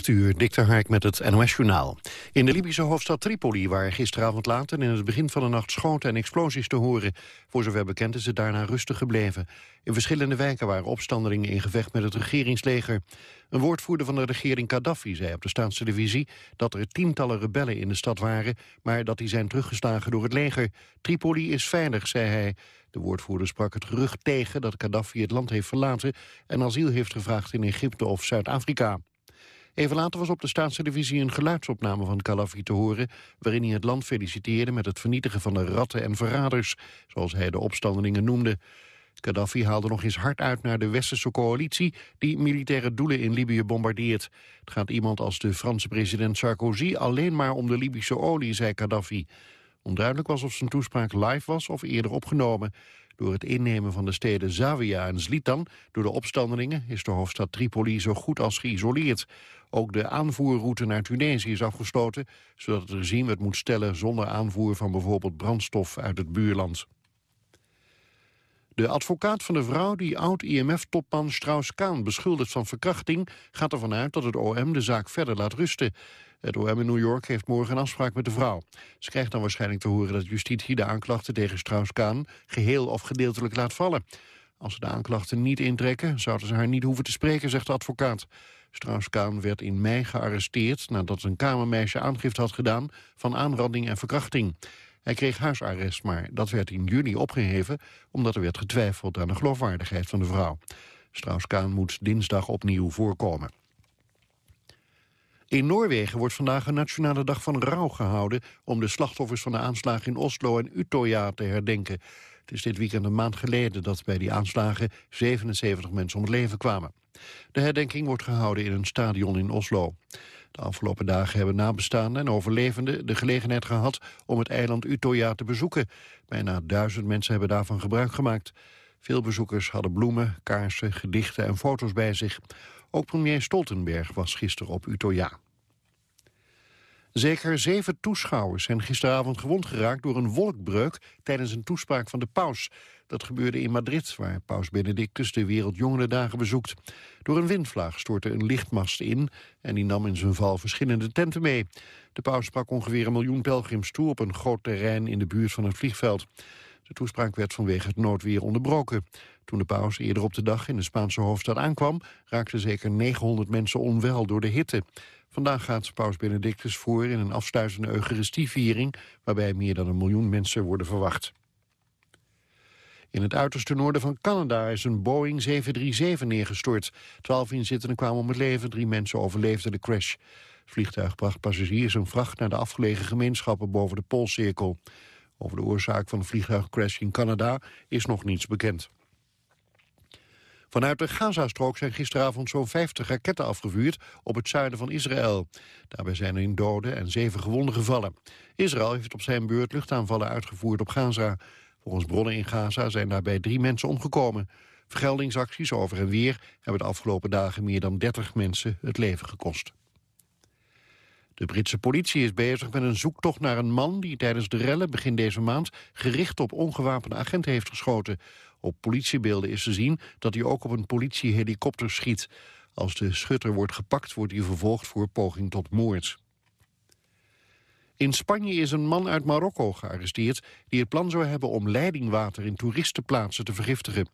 8 uur, Dikter Haak met het NOS-journaal. In de Libische hoofdstad Tripoli waren gisteravond laat en in het begin van de nacht schoten en explosies te horen. Voor zover bekend is het daarna rustig gebleven. In verschillende wijken waren opstandelingen in gevecht met het regeringsleger. Een woordvoerder van de regering Gaddafi zei op de staatstelevisie dat er tientallen rebellen in de stad waren, maar dat die zijn teruggeslagen door het leger. Tripoli is veilig, zei hij. De woordvoerder sprak het gerucht tegen dat Gaddafi het land heeft verlaten en asiel heeft gevraagd in Egypte of Zuid-Afrika. Even later was op de staatstelevisie een geluidsopname van Gaddafi te horen... waarin hij het land feliciteerde met het vernietigen van de ratten en verraders... zoals hij de opstandelingen noemde. Gaddafi haalde nog eens hard uit naar de westerse coalitie... die militaire doelen in Libië bombardeert. Het gaat iemand als de Franse president Sarkozy alleen maar om de Libische olie, zei Gaddafi. Onduidelijk was of zijn toespraak live was of eerder opgenomen. Door het innemen van de steden Zawiya en Zlitan door de opstandelingen is de hoofdstad Tripoli zo goed als geïsoleerd. Ook de aanvoerroute naar Tunesië is afgesloten, zodat het regime het moet stellen zonder aanvoer van bijvoorbeeld brandstof uit het buurland. De advocaat van de vrouw die oud-IMF-topman Strauss-Kaan beschuldigt van verkrachting... gaat ervan uit dat het OM de zaak verder laat rusten. Het OM in New York heeft morgen een afspraak met de vrouw. Ze krijgt dan waarschijnlijk te horen dat justitie de aanklachten tegen Strauss-Kaan... geheel of gedeeltelijk laat vallen. Als ze de aanklachten niet intrekken, zouden ze haar niet hoeven te spreken, zegt de advocaat. Strauss-Kaan werd in mei gearresteerd nadat een kamermeisje aangifte had gedaan van aanranding en verkrachting. Hij kreeg huisarrest, maar dat werd in juni opgeheven omdat er werd getwijfeld aan de geloofwaardigheid van de vrouw. Strauss-Kaan moet dinsdag opnieuw voorkomen. In Noorwegen wordt vandaag een nationale dag van rouw gehouden... om de slachtoffers van de aanslagen in Oslo en Utøya te herdenken. Het is dit weekend een maand geleden dat bij die aanslagen 77 mensen om het leven kwamen. De herdenking wordt gehouden in een stadion in Oslo. De afgelopen dagen hebben nabestaanden en overlevenden de gelegenheid gehad om het eiland Utøya te bezoeken. Bijna duizend mensen hebben daarvan gebruik gemaakt. Veel bezoekers hadden bloemen, kaarsen, gedichten en foto's bij zich. Ook premier Stoltenberg was gisteren op Utøya. Zeker zeven toeschouwers zijn gisteravond gewond geraakt door een wolkbreuk tijdens een toespraak van de paus. Dat gebeurde in Madrid, waar paus Benedictus de Wereldjongerendagen bezoekt. Door een windvlaag stortte een lichtmast in en die nam in zijn val verschillende tenten mee. De paus sprak ongeveer een miljoen pelgrims toe op een groot terrein in de buurt van het vliegveld. De toespraak werd vanwege het noodweer onderbroken. Toen de paus eerder op de dag in de Spaanse hoofdstad aankwam... raakten zeker 900 mensen onwel door de hitte. Vandaag gaat paus Benedictus voor in een afsluitende eucharistieviering... waarbij meer dan een miljoen mensen worden verwacht. In het uiterste noorden van Canada is een Boeing 737 neergestort. Twaalf inzittenden kwamen om het leven, drie mensen overleefden de crash. Het vliegtuig bracht passagiers en vracht naar de afgelegen gemeenschappen boven de Poolcirkel. Over de oorzaak van de vliegtuigcrash in Canada is nog niets bekend. Vanuit de Gazastrook zijn gisteravond zo'n 50 raketten afgevuurd op het zuiden van Israël. Daarbij zijn er in doden en zeven gewonden gevallen. Israël heeft op zijn beurt luchtaanvallen uitgevoerd op Gaza. Volgens bronnen in Gaza zijn daarbij drie mensen omgekomen. Vergeldingsacties over en weer hebben de afgelopen dagen meer dan 30 mensen het leven gekost. De Britse politie is bezig met een zoektocht naar een man... die tijdens de rellen begin deze maand gericht op ongewapende agenten heeft geschoten. Op politiebeelden is te zien dat hij ook op een politiehelikopter schiet. Als de schutter wordt gepakt, wordt hij vervolgd voor poging tot moord. In Spanje is een man uit Marokko gearresteerd... die het plan zou hebben om leidingwater in toeristenplaatsen te vergiftigen.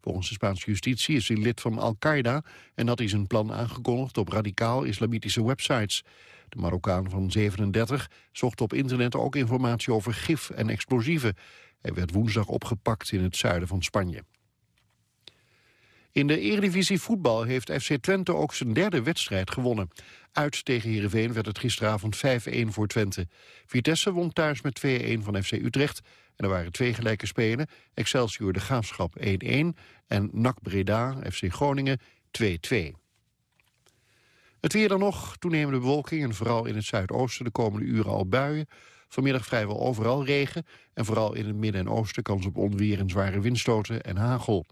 Volgens de Spaanse justitie is hij lid van Al-Qaeda... en had hij zijn plan aangekondigd op radicaal-islamitische websites. De Marokkaan van 37 zocht op internet ook informatie over gif en explosieven. Hij werd woensdag opgepakt in het zuiden van Spanje. In de Eredivisie voetbal heeft FC Twente ook zijn derde wedstrijd gewonnen. Uit tegen Heerenveen werd het gisteravond 5-1 voor Twente. Vitesse won thuis met 2-1 van FC Utrecht. En er waren twee gelijke spelen. Excelsior de Graafschap 1-1 en NAC Breda, FC Groningen 2-2. Het weer dan nog, toenemende bewolking en vooral in het zuidoosten de komende uren al buien. Vanmiddag vrijwel overal regen en vooral in het midden en oosten kans op onweer en zware windstoten en hagel.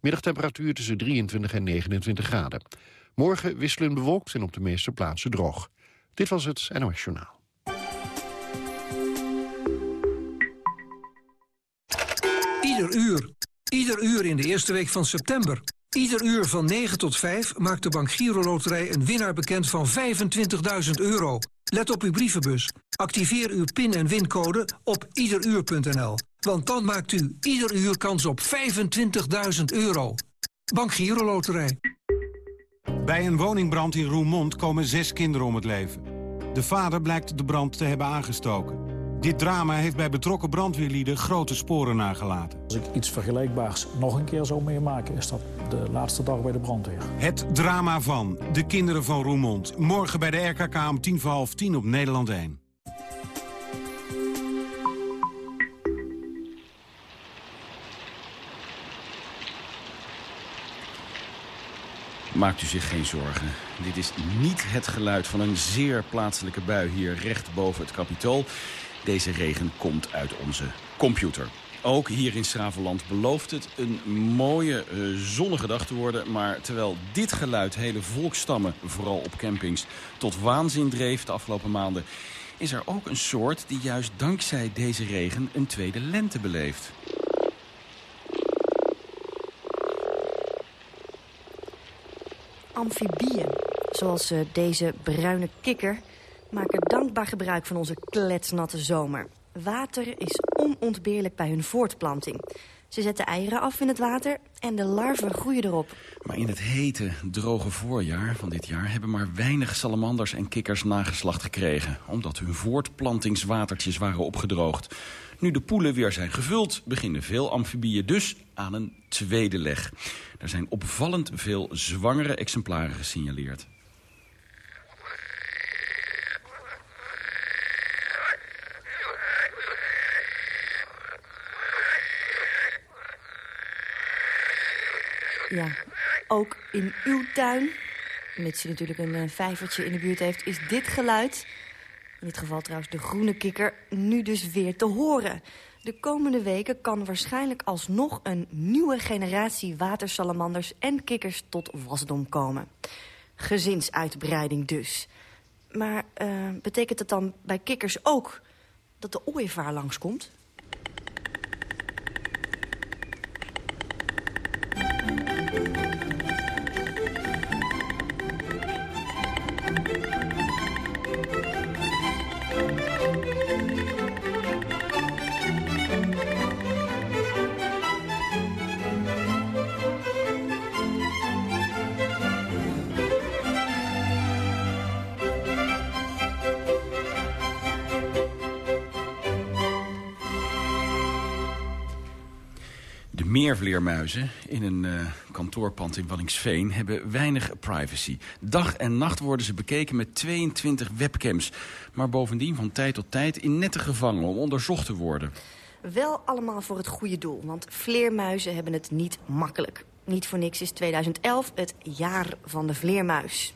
Middagtemperatuur tussen 23 en 29 graden. Morgen wisselen bewolkt en op de meeste plaatsen droog. Dit was het NOS Journaal. Ieder uur. Ieder uur in de eerste week van september. Ieder uur van 9 tot 5 maakt de Bank Giro Loterij een winnaar bekend van 25.000 euro. Let op uw brievenbus. Activeer uw pin- en wincode op iederuur.nl. Want dan maakt u ieder uur kans op 25.000 euro. Bank Giro Loterij. Bij een woningbrand in Roermond komen zes kinderen om het leven. De vader blijkt de brand te hebben aangestoken. Dit drama heeft bij betrokken brandweerlieden grote sporen nagelaten. Als ik iets vergelijkbaars nog een keer zou meemaken... is dat de laatste dag bij de brandweer. Het drama van De Kinderen van Roermond. Morgen bij de RKK om tien voor half tien op Nederland 1. Maakt u zich geen zorgen. Dit is niet het geluid van een zeer plaatselijke bui hier recht boven het kapitool. Deze regen komt uit onze computer. Ook hier in Schravenland belooft het een mooie, eh, zonnige dag te worden. Maar terwijl dit geluid hele volkstammen, vooral op campings, tot waanzin dreef de afgelopen maanden... is er ook een soort die juist dankzij deze regen een tweede lente beleeft. Amfibieën, zoals eh, deze bruine kikker, maken dankbaar gebruik van onze kletsnatte zomer. Water is onontbeerlijk bij hun voortplanting. Ze zetten eieren af in het water en de larven groeien erop. Maar in het hete, droge voorjaar van dit jaar... hebben maar weinig salamanders en kikkers nageslacht gekregen... omdat hun voortplantingswatertjes waren opgedroogd. Nu de poelen weer zijn gevuld, beginnen veel amfibieën dus aan een tweede leg. Er zijn opvallend veel zwangere exemplaren gesignaleerd. Ja, ook in uw tuin, mits u natuurlijk een uh, vijvertje in de buurt heeft, is dit geluid... in dit geval trouwens de groene kikker, nu dus weer te horen. De komende weken kan waarschijnlijk alsnog een nieuwe generatie watersalamanders en kikkers tot wasdom komen. Gezinsuitbreiding dus. Maar uh, betekent het dan bij kikkers ook dat de ooievaar langskomt? Meervleermuizen in een uh, kantoorpand in Wallingsveen hebben weinig privacy. Dag en nacht worden ze bekeken met 22 webcams. Maar bovendien van tijd tot tijd in netten gevangen om onderzocht te worden. Wel allemaal voor het goede doel, want vleermuizen hebben het niet makkelijk. Niet voor niks is 2011 het jaar van de vleermuis.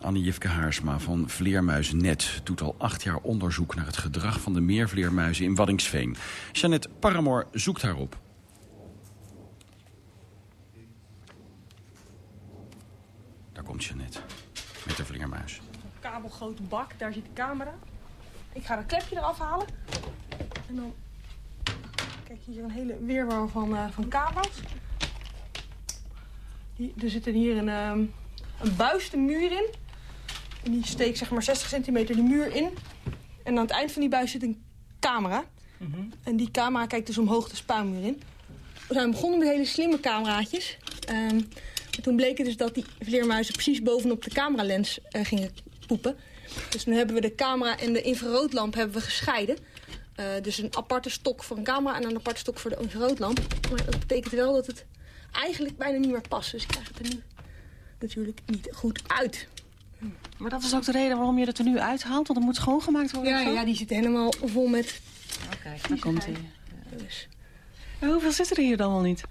Annie-Jifke Haarsma van Vleermuizennet doet al acht jaar onderzoek naar het gedrag van de meervleermuizen in Waddingsveen. Jeannette Paramor zoekt haar op. komt Jeannette. Met de vlingermuis. Een kabelgrote bak, daar zit de camera. Ik ga het klepje eraf halen. En dan... Kijk, hier een hele weerwar van, uh, van camera's. Hier, er zit hier een, um, een buis de muur in. En die steekt zeg maar 60 centimeter de muur in. En aan het eind van die buis zit een camera. Mm -hmm. En die camera kijkt dus omhoog de spuimuur in. We zijn begonnen met hele slimme cameraatjes. Um, toen bleek het dus dat die vleermuizen precies bovenop de cameralens uh, gingen poepen. Dus nu hebben we de camera en de infraroodlamp hebben we gescheiden. Uh, dus een aparte stok voor een camera en een aparte stok voor de infraroodlamp. Maar dat betekent wel dat het eigenlijk bijna niet meer past. Dus ik krijg het er nu natuurlijk niet goed uit. Maar dat is ook de reden waarom je het er nu uithaalt? Want het moet schoongemaakt worden? Ja, ja die zit helemaal vol met... Oké, okay, daar komt hij. Dus. En hoeveel zitten er hier dan al niet?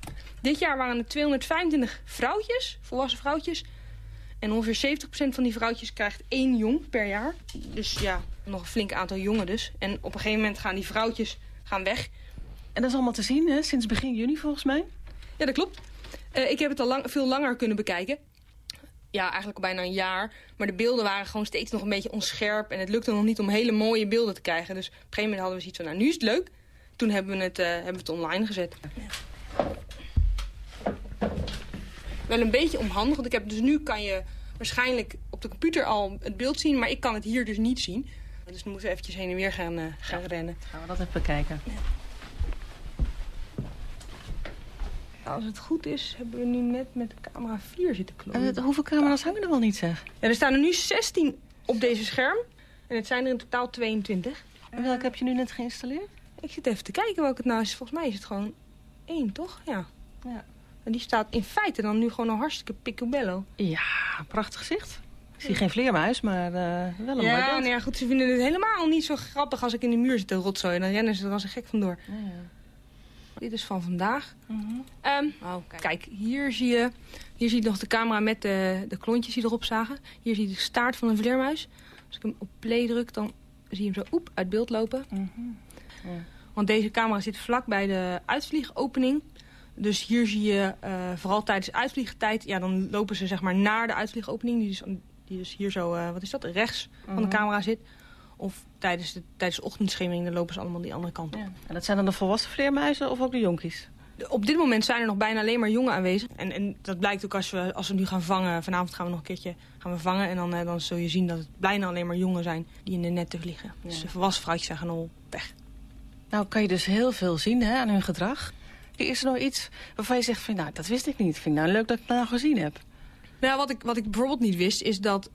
Dit jaar waren er 225 vrouwtjes, volwassen vrouwtjes. En ongeveer 70% van die vrouwtjes krijgt één jong per jaar. Dus ja, nog een flink aantal jongen dus. En op een gegeven moment gaan die vrouwtjes gaan weg. En dat is allemaal te zien, hè? Sinds begin juni volgens mij? Ja, dat klopt. Uh, ik heb het al lang, veel langer kunnen bekijken. Ja, eigenlijk al bijna een jaar. Maar de beelden waren gewoon steeds nog een beetje onscherp. En het lukte nog niet om hele mooie beelden te krijgen. Dus op een gegeven moment hadden we zoiets van, nou, nu is het leuk. Toen hebben we het, uh, hebben we het online gezet. Ja. Wel een beetje onhandig. Want ik heb dus nu kan je waarschijnlijk op de computer al het beeld zien, maar ik kan het hier dus niet zien. Dus dan moeten we eventjes heen en weer gaan, uh, gaan rennen. Gaan we dat even bekijken. Als het goed is, hebben we nu net met camera 4 zitten kloppen. Uh, hoeveel camera's hangen er wel niet, zeg? Ja, er staan er nu 16 op deze scherm. En het zijn er in totaal 22. En welke heb je nu net geïnstalleerd? Ik zit even te kijken welke het nou is. Volgens mij is het gewoon één, toch? Ja. ja. En die staat in feite dan nu gewoon een hartstikke picobello. Ja, prachtig zicht. Ik zie geen vleermuis, maar uh, wel een ja, nou ja, goed, ze vinden het helemaal niet zo grappig als ik in de muur zit te rotzooien. Dan rennen ze er als een gek vandoor. Ja, ja. Dit is van vandaag. Mm -hmm. um, oh, kijk. kijk. hier zie je hier zie je nog de camera met de, de klontjes die erop zagen. Hier zie je de staart van een vleermuis. Als ik hem op play druk, dan zie je hem zo oep, uit beeld lopen. Mm -hmm. ja. Want deze camera zit vlak bij de uitvliegopening. Dus hier zie je uh, vooral tijdens uitvliegtijd... Ja, dan lopen ze zeg maar naar de uitvliegopening. Die dus, die dus hier zo, uh, wat is dat, rechts mm -hmm. van de camera zit. Of tijdens de, tijdens de ochtendschemering, dan lopen ze allemaal die andere kant op. Ja. En dat zijn dan de volwassen vleermuizen of ook de jonkies? Op dit moment zijn er nog bijna alleen maar jongen aanwezig. En, en dat blijkt ook als we, als we nu gaan vangen. Vanavond gaan we nog een keertje gaan we vangen. En dan, uh, dan zul je zien dat het bijna alleen maar jongen zijn die in de netten vliegen. Ja. Dus de volwassen vrouwtjes zijn al weg. Nou kan je dus heel veel zien hè, aan hun gedrag. Is er nou iets waarvan je zegt van nou dat wist ik niet. Vind ik nou leuk dat ik dat nou gezien heb. Nou, wat ik, wat ik bijvoorbeeld niet wist, is dat...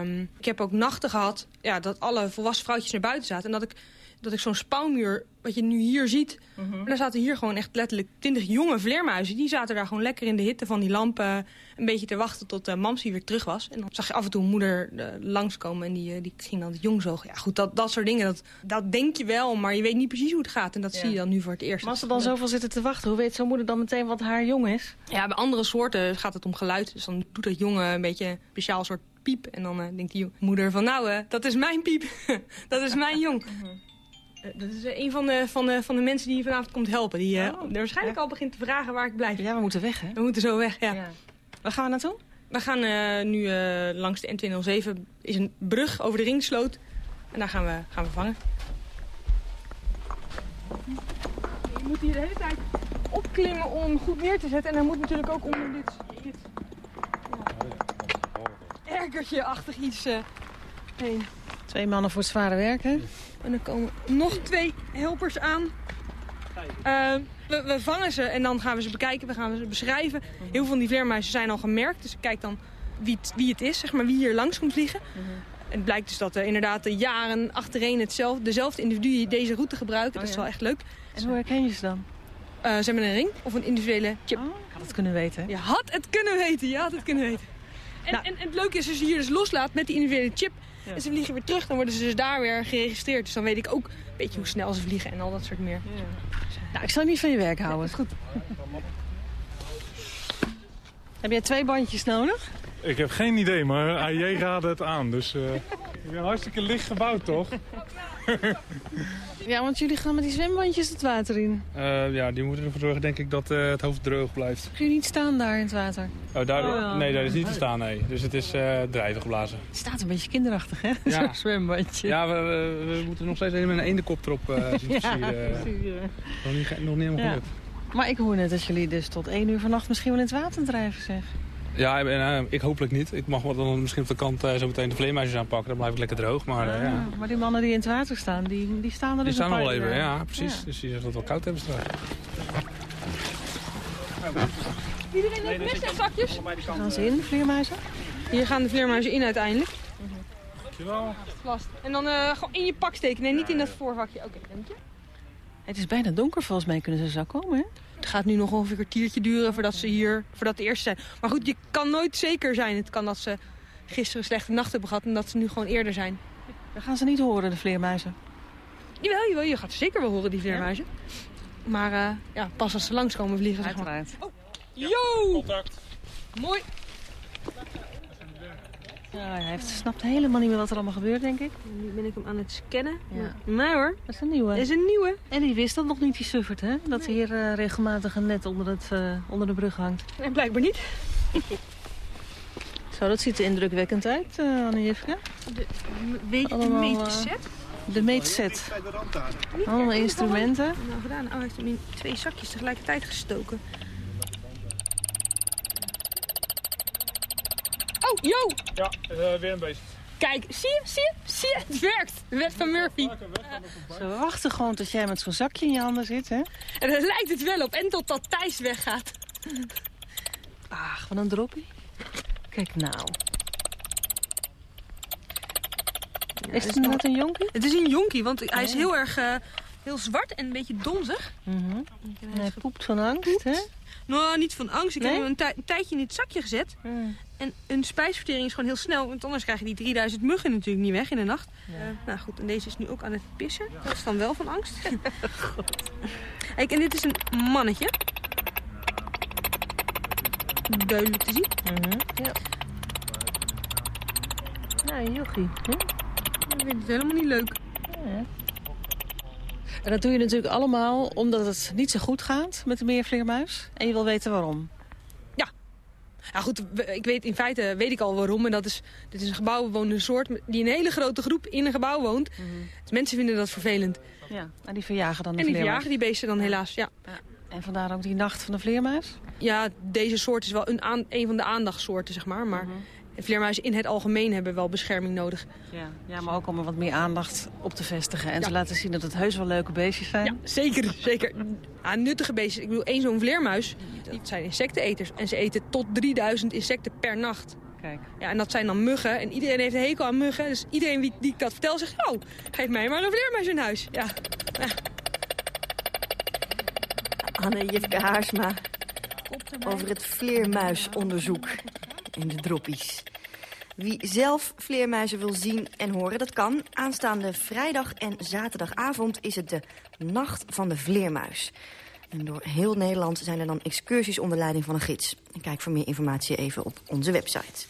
Um, ik heb ook nachten gehad ja, dat alle volwassen vrouwtjes naar buiten zaten. En dat ik, dat ik zo'n spouwmuur, wat je nu hier ziet... Mm -hmm. daar zaten hier gewoon echt letterlijk twintig jonge vleermuizen. Die zaten daar gewoon lekker in de hitte van die lampen... een beetje te wachten tot uh, Mamsie weer terug was. En dan zag je af en toe moeder uh, langskomen en die, uh, die ging dan het jong zogen. Ja goed, dat, dat soort dingen, dat, dat denk je wel, maar je weet niet precies hoe het gaat. En dat ja. zie je dan nu voor het eerst. Maar als ze dan zoveel zitten te wachten, hoe weet zo'n moeder dan meteen wat haar jong is? Ja, bij andere soorten gaat het om geluid. Dus dan doet dat jongen een beetje een speciaal soort piep. En dan denkt die moeder van, nou, dat is mijn piep. dat is mijn jong. Uh, dat is een van de, van, de, van de mensen die vanavond komt helpen. Die oh, er waarschijnlijk ja. al begint te vragen waar ik blijf. Ja, we moeten weg, hè? We moeten zo weg, ja. ja. Waar gaan we naartoe? We gaan nu langs de N207. is een brug over de ringsloot. En daar gaan we, gaan we vangen. Je moet hier de hele tijd opklimmen om goed neer te zetten. En hij moet natuurlijk ook onder dit... dit ergertje-achtig iets uh, heen. Twee mannen voor het zware werk, hè? En dan komen nog twee helpers aan. Uh, we, we, vangen ze en dan gaan we ze bekijken, we gaan ze beschrijven. Heel veel van die vleermuizen zijn al gemerkt, dus ik kijk dan wie het, wie het is, zeg maar, wie hier langs komt vliegen. Uh -huh. En het blijkt dus dat er inderdaad de jaren achtereen hetzelfde, dezelfde individuen deze route gebruiken. Oh, dat is wel echt leuk. En hoe herken je ze dan? Uh, ze hebben een ring of een individuele chip. Oh, ik had het kunnen weten. Je had het kunnen weten, je had het kunnen weten. En, nou. en, en, het leuke is als je hier dus loslaat met die individuele chip. Ja. En ze vliegen weer terug, dan worden ze dus daar weer geregistreerd. Dus dan weet ik ook een beetje hoe snel ze vliegen en al dat soort meer. Ja. Nou, ik zal niet van je werk houden. Ja, goed. Heb jij twee bandjes nodig? Ik heb geen idee, maar AJ raadde het aan. Dus uh, ik ben hartstikke licht gebouwd, toch? ja, want jullie gaan met die zwembandjes het water in. Uh, ja, die moeten ervoor zorgen, denk ik, dat uh, het hoofd droog blijft. Kun je niet staan daar in het water? Oh, daar, oh, ja. Nee, daar is niet te staan, nee. Dus het is drijven geblazen. Het staat een beetje kinderachtig, hè? Ja. Zo'n zwembandje. Ja, we, we, we, moeten nog steeds even met een eendekop erop zien versieren. nog, niet, nog niet helemaal gelukt. Maar ik hoor net dat jullie dus tot één uur vannacht misschien wel in het water drijven, zeg. Ja, en, uh, ik hopelijk niet. Ik mag wel dan misschien op de kant uh, zo meteen de vleermuisjes aanpakken. Dan blijf ik lekker droog. Maar, uh, ja. maar die mannen die in het water staan, die, die staan er die dus staan al even, ja, precies. Ja. Dus die zeggen dat het wel koud hebben straks. Iedereen heeft mes en zakjes? Gaan ze in, de vleermuizen? Hier gaan de vleermuizen in uiteindelijk. Dankjewel. Vast. En dan gewoon in je pak steken. Nee, niet in dat voorvakje. Oké, okay, dank je. Het is bijna donker, volgens mij kunnen ze zo komen, hè? Het gaat nu nog ongeveer een kwartiertje duren voordat ze hier, voordat de eerste zijn. Maar goed, je kan nooit zeker zijn. Het kan dat ze gisteren een slechte nacht hebben gehad en dat ze nu gewoon eerder zijn. Dan gaan ze niet horen, de vleermuizen. Jawel, jawel je gaat ze zeker wel horen, die vleermuizen. Ja? Maar uh, ja, pas als ze langskomen vliegen, zeg maar. Uiteraard. Oh. Yo! Contact. Mooi. Ja, hij heeft, snapt helemaal niet meer wat er allemaal gebeurt, denk ik. Nu ben ik hem aan het scannen. Ja. Nee hoor. Dat is een nieuwe. Dat is een nieuwe. En die wist dat nog niet, die suffert, hè? Dat nee. hier uh, regelmatig een net onder, het, uh, onder de brug hangt. Nee, blijkbaar niet. Zo, dat ziet er indrukwekkend uit, uh, Anne Jifke. De, weet je de meetset? De meetset. Allemaal instrumenten. Wat nou gedaan? Oh, hij heeft hem in twee zakjes tegelijkertijd gestoken. Yo! Ja, uh, weer een beest. Kijk, zie je, zie je, zie je? Het werkt. De wet van Murphy. Ze wachten gewoon tot jij met zo'n zakje in je handen zit, hè? En daar lijkt het wel op. En tot dat Thijs weggaat. Ach, van een droppie. Kijk nou. Is het net een jonkie? Het is een jonkie, want hij is heel erg uh, heel zwart en een beetje donzig. Mm -hmm. Hij poept van angst, hè? Nou, niet van angst. Ik nee? heb hem een, een, tijdje in het zakje gezet. Mm. En een spijsvertering is gewoon heel snel. Want anders krijg je die 3000 muggen natuurlijk niet weg in de nacht. Ja. Uh, nou goed, en deze is nu ook aan het pissen. Dat is dan wel van angst. Kijk, en dit is een mannetje. Duidelijk te zien. Mm -hmm. Ja. Nou, jochie. Ik vind het helemaal niet leuk. Ja. En dat doe je natuurlijk allemaal omdat het niet zo goed gaat met de meervleermuis. En je wil weten waarom. Ja. Ja goed, ik weet, in feite weet ik al waarom. En dat is, dit is een gebouwbewonende soort die een hele grote groep in een gebouw woont. Mm -hmm. dus mensen vinden dat vervelend. Ja, en die verjagen dan de En die verjagen die beesten dan helaas, ja. ja. En vandaar ook die nacht van de vleermuis? Ja, deze soort is wel een, aan, een van de aandachtsoorten, zeg maar. Maar mm -hmm. Vleermuizen in het algemeen hebben wel bescherming nodig. Ja, ja maar ook om er wat meer aandacht op te vestigen. En ja. te laten zien dat het heus wel leuke beestjes zijn. Ja, zeker. zeker. Ah, nuttige beestjes. Ik bedoel, één zo'n vleermuis, die zijn insecteneters. En ze eten tot 3000 insecten per nacht. Kijk. Ja, en dat zijn dan muggen. En iedereen heeft een hekel aan muggen. Dus iedereen wie, die ik dat vertel zegt... Oh, geef mij maar een vleermuis in huis. Ja. ja. Anne Jifke Haarsma over het vleermuisonderzoek in de droppies. Wie zelf vleermuizen wil zien en horen, dat kan. Aanstaande vrijdag en zaterdagavond is het de Nacht van de Vleermuis. En door heel Nederland zijn er dan excursies onder leiding van een gids. En kijk voor meer informatie even op onze website.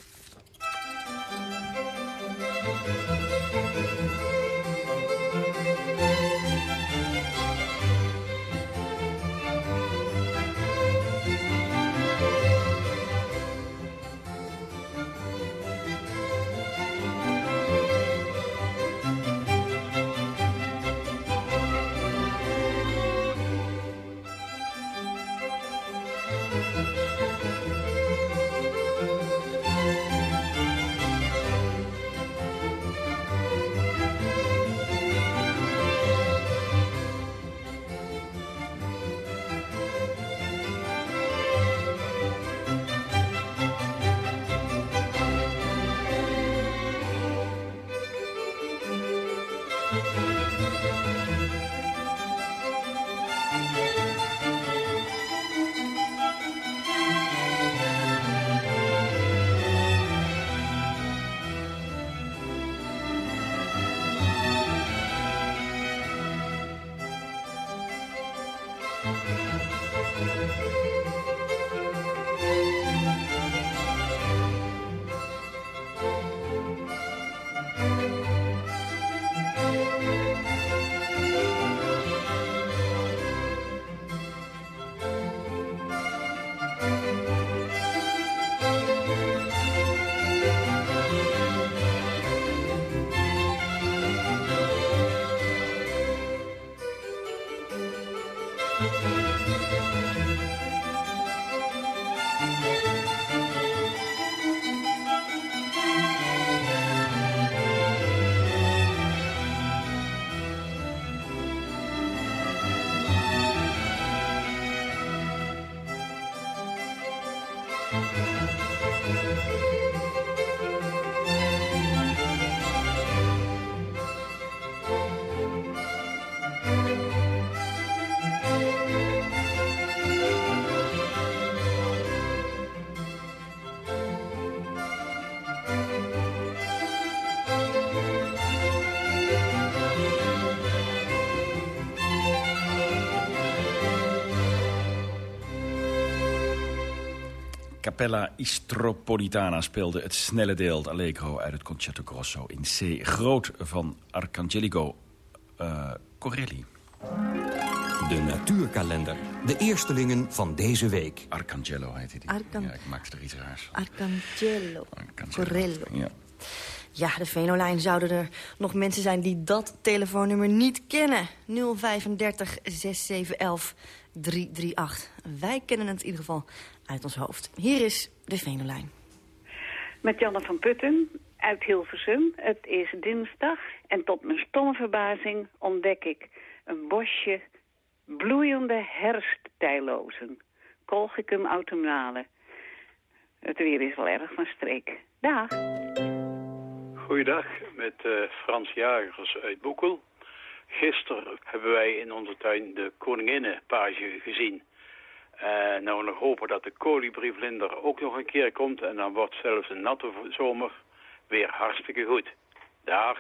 Capella Istropolitana speelde het snelle deel, Allegro uit het Concerto Grosso in C. Groot van Arcangelico uh, Corelli. De natuurkalender. De eerstelingen van deze week. Arcangelo heet hij. Arcan... Ja, ik maakte er iets raars van. Arcangelo. Arcangelo. Corello. Ja. Ja, de Venolijn zouden er nog mensen zijn die dat telefoonnummer niet kennen. 035 6711 338. Wij kennen het in ieder geval uit ons hoofd. Hier is de Venolijn. Met Janne van Putten uit Hilversum. Het is dinsdag en tot mijn stomme verbazing ontdek ik een bosje bloeiende herfsttijlozen. Colchicum autumnale. Het weer is wel erg van streek. Dag. Goeiedag, met uh, Frans Jagers uit Boekel. Gisteren hebben wij in onze tuin de koninginnenpage gezien. Uh, nou, nog hopen dat de kolibrievlinder ook nog een keer komt. En dan wordt zelfs een natte zomer weer hartstikke goed. Dag.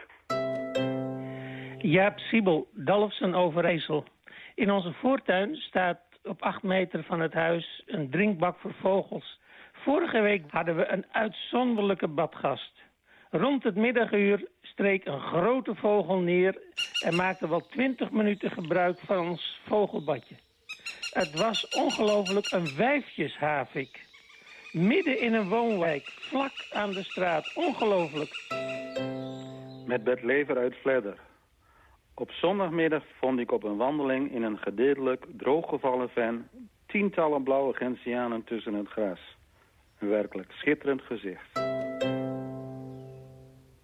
Jaap Siebel, Dalfsen Overijssel. In onze voortuin staat op acht meter van het huis een drinkbak voor vogels. Vorige week hadden we een uitzonderlijke badgast. Rond het middaguur streek een grote vogel neer en maakte wel twintig minuten gebruik van ons vogelbadje. Het was ongelooflijk een wijfjeshavik. Midden in een woonwijk, vlak aan de straat. Ongelooflijk. Met Bert Lever uit Vledder. Op zondagmiddag vond ik op een wandeling in een gedeeltelijk drooggevallen ven... tientallen blauwe gentianen tussen het gras. Een werkelijk schitterend gezicht.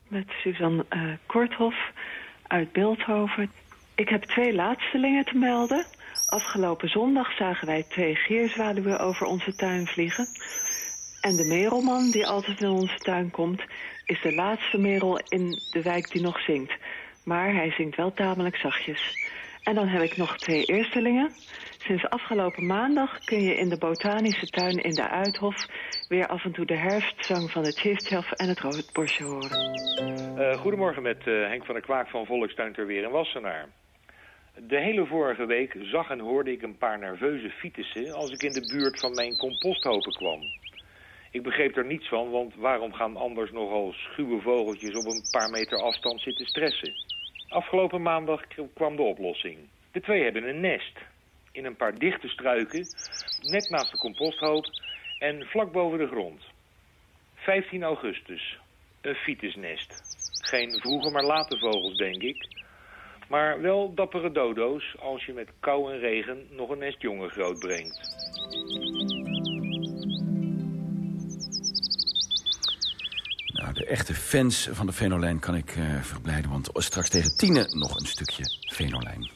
Met Suzanne uh, Korthof uit Beeldhoven. Ik heb twee laatstelingen te melden. Afgelopen zondag zagen wij twee geerzwaluwen over onze tuin vliegen. En de merelman die altijd in onze tuin komt... is de laatste merel in de wijk die nog zingt. Maar hij zingt wel tamelijk zachtjes. En dan heb ik nog twee eerstelingen. Sinds afgelopen maandag kun je in de botanische tuin in de Uithof... weer af en toe de herfstzang van de Tjistjaf en het roodborstje horen. Uh, goedemorgen met uh, Henk van der Kwaak van Volkstuin Weer in Wassenaar. De hele vorige week zag en hoorde ik een paar nerveuze fietsen als ik in de buurt van mijn composthopen kwam. Ik begreep er niets van, want waarom gaan anders nogal schuwe vogeltjes op een paar meter afstand zitten stressen? Afgelopen maandag kwam de oplossing. De twee hebben een nest. In een paar dichte struiken, net naast de composthoop en vlak boven de grond. 15 augustus. Een fietesnest. Geen vroege maar late vogels, denk ik. Maar wel dappere dodo's als je met kou en regen nog een nest jongen grootbrengt. Nou, de echte fans van de Venolijn kan ik uh, verblijden, want straks tegen tienen nog een stukje Venolijn.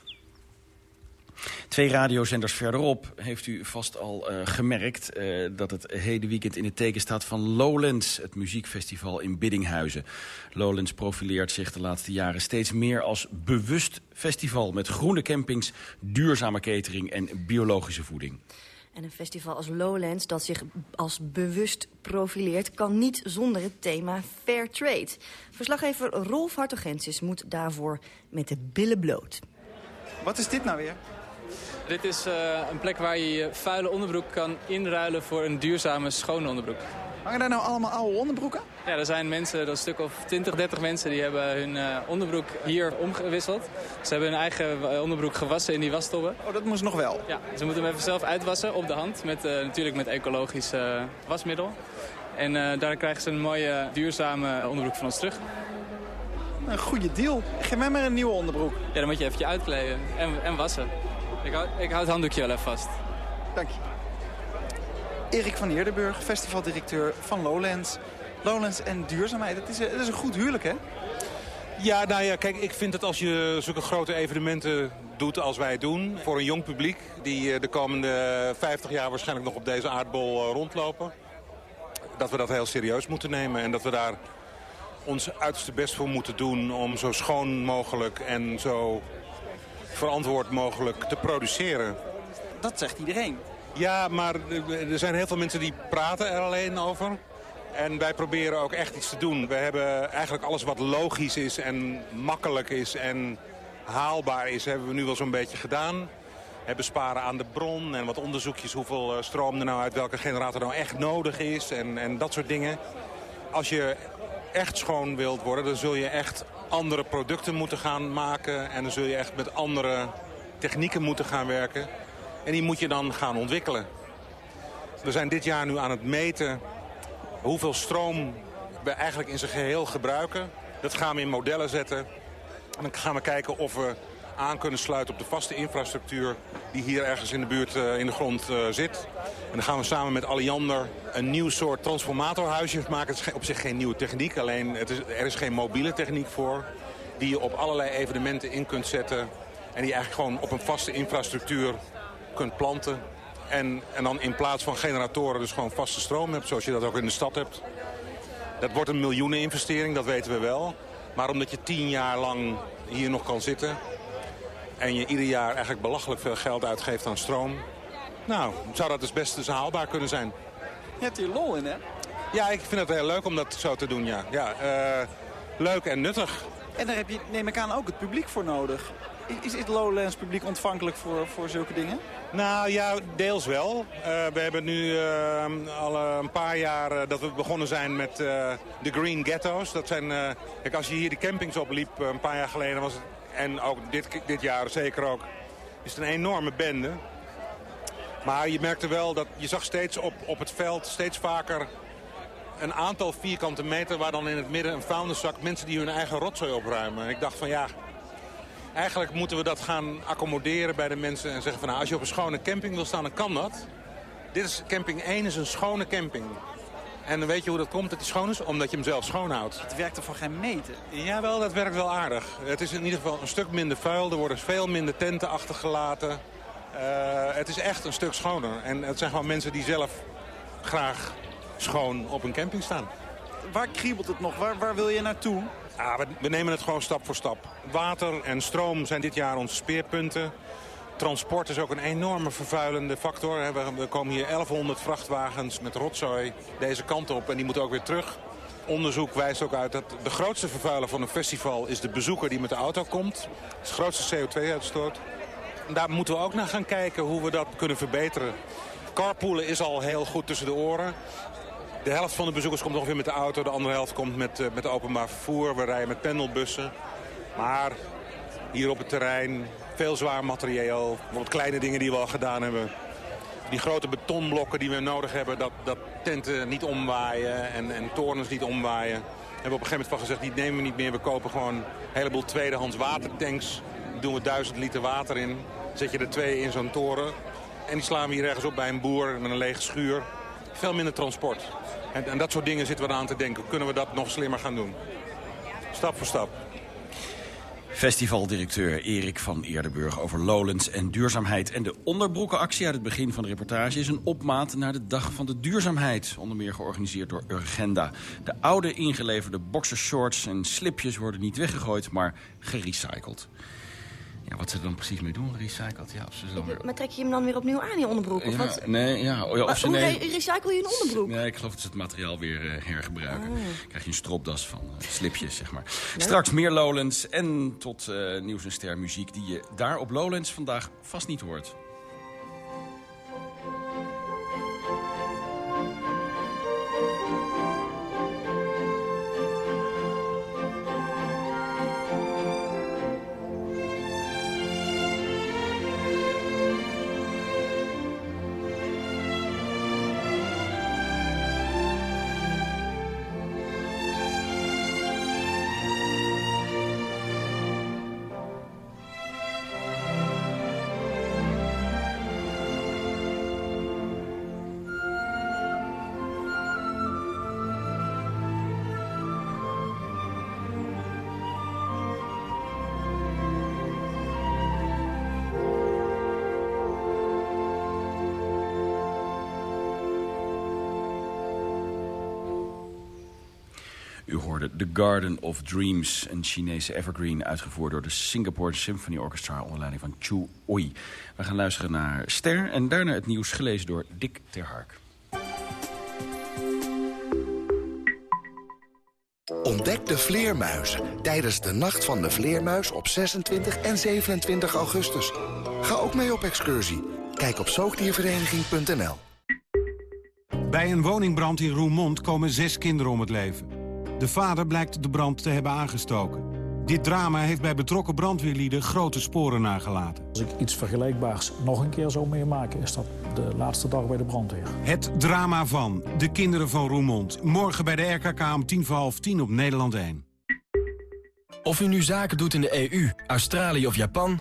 Twee radiozenders verderop heeft u vast al uh, gemerkt... Uh, dat het hele weekend in het teken staat van Lowlands... het muziekfestival in Biddinghuizen. Lowlands profileert zich de laatste jaren steeds meer als bewust festival... met groene campings, duurzame catering en biologische voeding. En een festival als Lowlands dat zich als bewust profileert... kan niet zonder het thema Fair Trade. Verslaggever Rolf Hartogensis moet daarvoor met de billen bloot. Wat is dit nou weer? Dit is uh, een plek waar je je vuile onderbroek kan inruilen voor een duurzame schone onderbroek. Hangen daar nou allemaal oude onderbroeken? Ja, er zijn mensen, dat een stuk of 20, 30 mensen, die hebben hun uh, onderbroek hier omgewisseld. Ze hebben hun eigen onderbroek gewassen in die wastobben. Oh, dat moest nog wel? Ja, ze moeten hem even zelf uitwassen op de hand, met, uh, natuurlijk met ecologisch wasmiddel. En daar krijgen ze een mooie duurzame onderbroek van ons terug. Een goede deal. Geef mij maar een nieuwe onderbroek. Ja, dan moet je eventjes uitkleden en, en wassen. Ik hou, ik hou het handdoekje wel even vast. Dank je. Erik van Eerdenburg, festivaldirecteur van Lowlands. Lowlands en duurzaamheid, dat is, een, dat is een goed huwelijk, hè? Ja, nou ja, kijk, ik vind dat als je zulke grote evenementen doet als wij doen... voor een jong publiek die de komende 50 jaar waarschijnlijk nog op deze aardbol rondlopen... dat we dat heel serieus moeten nemen en dat we daar ons uiterste best voor moeten doen... om zo schoon mogelijk en zo verantwoord mogelijk te produceren. Dat zegt iedereen. Ja, maar er zijn heel veel mensen die praten er alleen over. En wij proberen ook echt iets te doen. We hebben eigenlijk alles wat logisch is en makkelijk is en haalbaar is... hebben we nu wel zo'n beetje gedaan. We besparen aan de bron en wat onderzoekjes... hoeveel stroom er nou uit welke generator nou echt nodig is en, en dat soort dingen. Als je echt schoon wilt worden, dan zul je echt andere producten moeten gaan maken. En dan zul je echt met andere technieken moeten gaan werken. En die moet je dan gaan ontwikkelen. We zijn dit jaar nu aan het meten hoeveel stroom we eigenlijk in zijn geheel gebruiken. Dat gaan we in modellen zetten. En dan gaan we kijken of we aan kunnen sluiten op de vaste infrastructuur... die hier ergens in de buurt in de grond zit. En dan gaan we samen met Alliander een nieuw soort transformatorhuisje maken. Het is op zich geen nieuwe techniek, alleen het is, er is geen mobiele techniek voor... die je op allerlei evenementen in kunt zetten... en die eigenlijk gewoon op een vaste infrastructuur kunt planten. En, en dan in plaats van generatoren dus gewoon vaste stroom hebt, zoals je dat ook in de stad hebt. Dat wordt een miljoeneninvestering, dat weten we wel. Maar omdat je tien jaar lang hier nog kan zitten... en je ieder jaar eigenlijk belachelijk veel geld uitgeeft aan stroom... nou, zou dat dus best dus haalbaar kunnen zijn. Je hebt hier lol in, hè? Ja, ik vind het heel leuk om dat zo te doen, ja. ja uh, leuk en nuttig. En daar heb je, neem ik aan, ook het publiek voor nodig. Is, het Lowlands publiek ontvankelijk voor, voor zulke dingen? Nou ja, deels wel. Uh, we hebben nu uh, al een paar jaar uh, dat we begonnen zijn met de Green Ghetto's. Dat zijn, kijk, als je hier de campings opliep een paar jaar geleden was het, en ook dit, dit jaar zeker ook, is het een enorme bende. Maar je merkte wel dat je zag steeds op, op het veld steeds vaker een aantal vierkante meter... waar dan in het midden een vuilniszak mensen die hun eigen rotzooi opruimen. En ik dacht van ja, eigenlijk moeten we dat gaan accommoderen bij de mensen... en zeggen van nou, als je op een schone camping wil staan, dan kan dat. Dit is, camping 1 is een schone camping. En dan weet je hoe dat komt dat hij schoon is? Omdat je hem zelf schoonhoudt. Het werkt er voor geen meter. Jawel, dat werkt wel aardig. Het is in ieder geval een stuk minder vuil. Er worden veel minder tenten achtergelaten. Uh, het is echt een stuk schoner. En het zijn gewoon mensen die zelf graag schoon op een camping staan. Waar kriebelt het nog? Waar, waar wil je naartoe? Ah, we, we, nemen het gewoon stap voor stap. Water en stroom zijn dit jaar onze speerpunten. Transport is ook een enorme vervuilende factor. We, komen hier 1100 vrachtwagens met rotzooi deze kant op en die moeten ook weer terug. Onderzoek wijst ook uit dat de grootste vervuiler van een festival is de bezoeker die met de auto komt. Het is de grootste CO2-uitstoot. Daar moeten we ook naar gaan kijken hoe we dat kunnen verbeteren. Carpoolen is al heel goed tussen de oren. De helft van de bezoekers komt ongeveer met de auto. De andere helft komt met, uh, met openbaar vervoer. We rijden met pendelbussen. Maar hier op het terrein veel zwaar materieel. Bijvoorbeeld kleine dingen die we al gedaan hebben. Die grote betonblokken die we nodig hebben. Dat, dat tenten niet omwaaien en, en torens niet omwaaien. We hebben op een gegeven moment van gezegd, die nemen we niet meer. We kopen gewoon een heleboel tweedehands watertanks. Daar doen we duizend liter water in. Zet je er twee in zo'n toren. En die slaan we hier ergens op bij een boer met een lege schuur. Veel minder transport. En, en dat soort dingen zitten we aan te denken. Kunnen we dat nog slimmer gaan doen? Stap voor stap. Festivaldirecteur Erik van Eerdenburg over Lowlands en duurzaamheid. En de onderbroekenactie uit het begin van de reportage is een opmaat naar de Dag van de Duurzaamheid. Onder meer georganiseerd door Urgenda. De oude ingeleverde boxershorts en slipjes worden niet weggegooid, maar gerecycled. Ja, wat ze er dan precies mee doen, recycled. Ja, of ze weer... Maar trek je hem dan weer opnieuw aan, die onderbroek? Of ja, wat? Nee, ja. Of maar ze, hoe nee... recycle je een onderbroek? Nee, ik geloof dat ze het materiaal weer uh, hergebruiken. Oh. krijg je een stropdas van uh, slipjes, zeg maar. Straks meer Lowlands en tot uh, nieuws en ster muziek... die je daar op Lowlands vandaag vast niet hoort. Hoorde The Garden of Dreams, een Chinese evergreen... uitgevoerd door de Singapore Symphony Orchestra... onder leiding van Chu Oi. We gaan luisteren naar Ster en daarna het nieuws gelezen door Dick Terhark. Ontdek de vleermuizen tijdens de Nacht van de Vleermuis op 26 en 27 augustus. Ga ook mee op excursie. Kijk op zoogdiervereniging.nl Bij een woningbrand in Roermond komen zes kinderen om het leven. De vader blijkt de brand te hebben aangestoken. Dit drama heeft bij betrokken brandweerlieden grote sporen nagelaten. Als ik iets vergelijkbaars nog een keer zou meemaken... is dat de laatste dag bij de brandweer. Het drama van De Kinderen van Roermond. Morgen bij de RKK om tien voor half tien op Nederland 1. Of u nu zaken doet in de EU, Australië of Japan...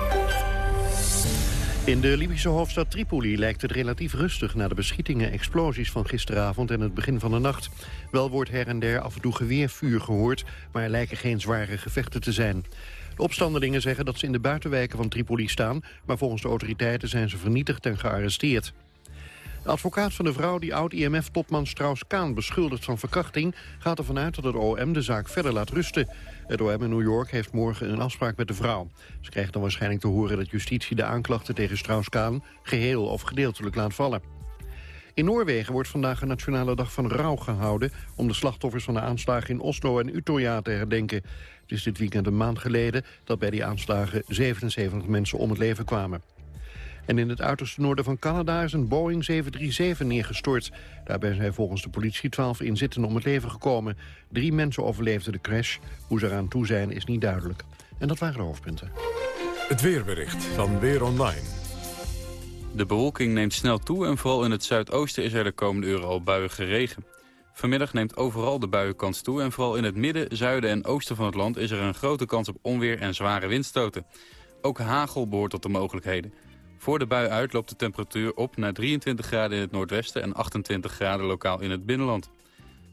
In de Libische hoofdstad Tripoli lijkt het relatief rustig... na de beschietingen explosies van gisteravond en het begin van de nacht. Wel wordt her en der af en toe geweervuur gehoord... maar er lijken geen zware gevechten te zijn. De opstandelingen zeggen dat ze in de buitenwijken van Tripoli staan... maar volgens de autoriteiten zijn ze vernietigd en gearresteerd. De advocaat van de vrouw die oud-IMF-topman Strauss-Kaan beschuldigt van verkrachting... gaat ervan uit dat het OM de zaak verder laat rusten. Het OM in New York heeft morgen een afspraak met de vrouw. Ze krijgt dan waarschijnlijk te horen dat justitie de aanklachten tegen Strauss-Kaan... geheel of gedeeltelijk laat vallen. In Noorwegen wordt vandaag een nationale dag van rouw gehouden... om de slachtoffers van de aanslagen in Oslo en Utøya te herdenken. Het is dit weekend een maand geleden dat bij die aanslagen 77 mensen om het leven kwamen. En in het uiterste noorden van Canada is een Boeing 737 neergestort. Daarbij zijn volgens de politie 12 inzittenden om het leven gekomen. Drie mensen overleefden de crash. Hoe ze eraan toe zijn is niet duidelijk. En dat waren de hoofdpunten. Het weerbericht van Weer Online. De bewolking neemt snel toe en vooral in het zuidoosten is er de komende uren al buiige regen. Vanmiddag neemt overal de buienkans toe en vooral in het midden, zuiden en oosten van het land is er een grote kans op onweer en zware windstoten. Ook hagel behoort tot de mogelijkheden. Voor de bui uit loopt de temperatuur op naar 23 graden in het noordwesten en 28 graden lokaal in het binnenland.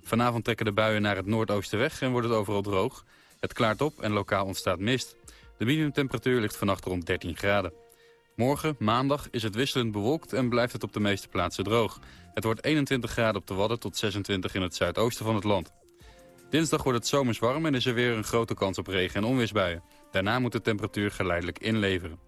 Vanavond trekken de buien naar het noordoosten weg en wordt het overal droog. Het klaart op en lokaal ontstaat mist. De minimumtemperatuur ligt vannacht rond 13 graden. Morgen, maandag, is het wisselend bewolkt en blijft het op de meeste plaatsen droog. Het wordt 21 graden op de Wadden tot 26 in het zuidoosten van het land. Dinsdag wordt het zomers warm en is er weer een grote kans op regen en onweersbuien. Daarna moet de temperatuur geleidelijk inleveren.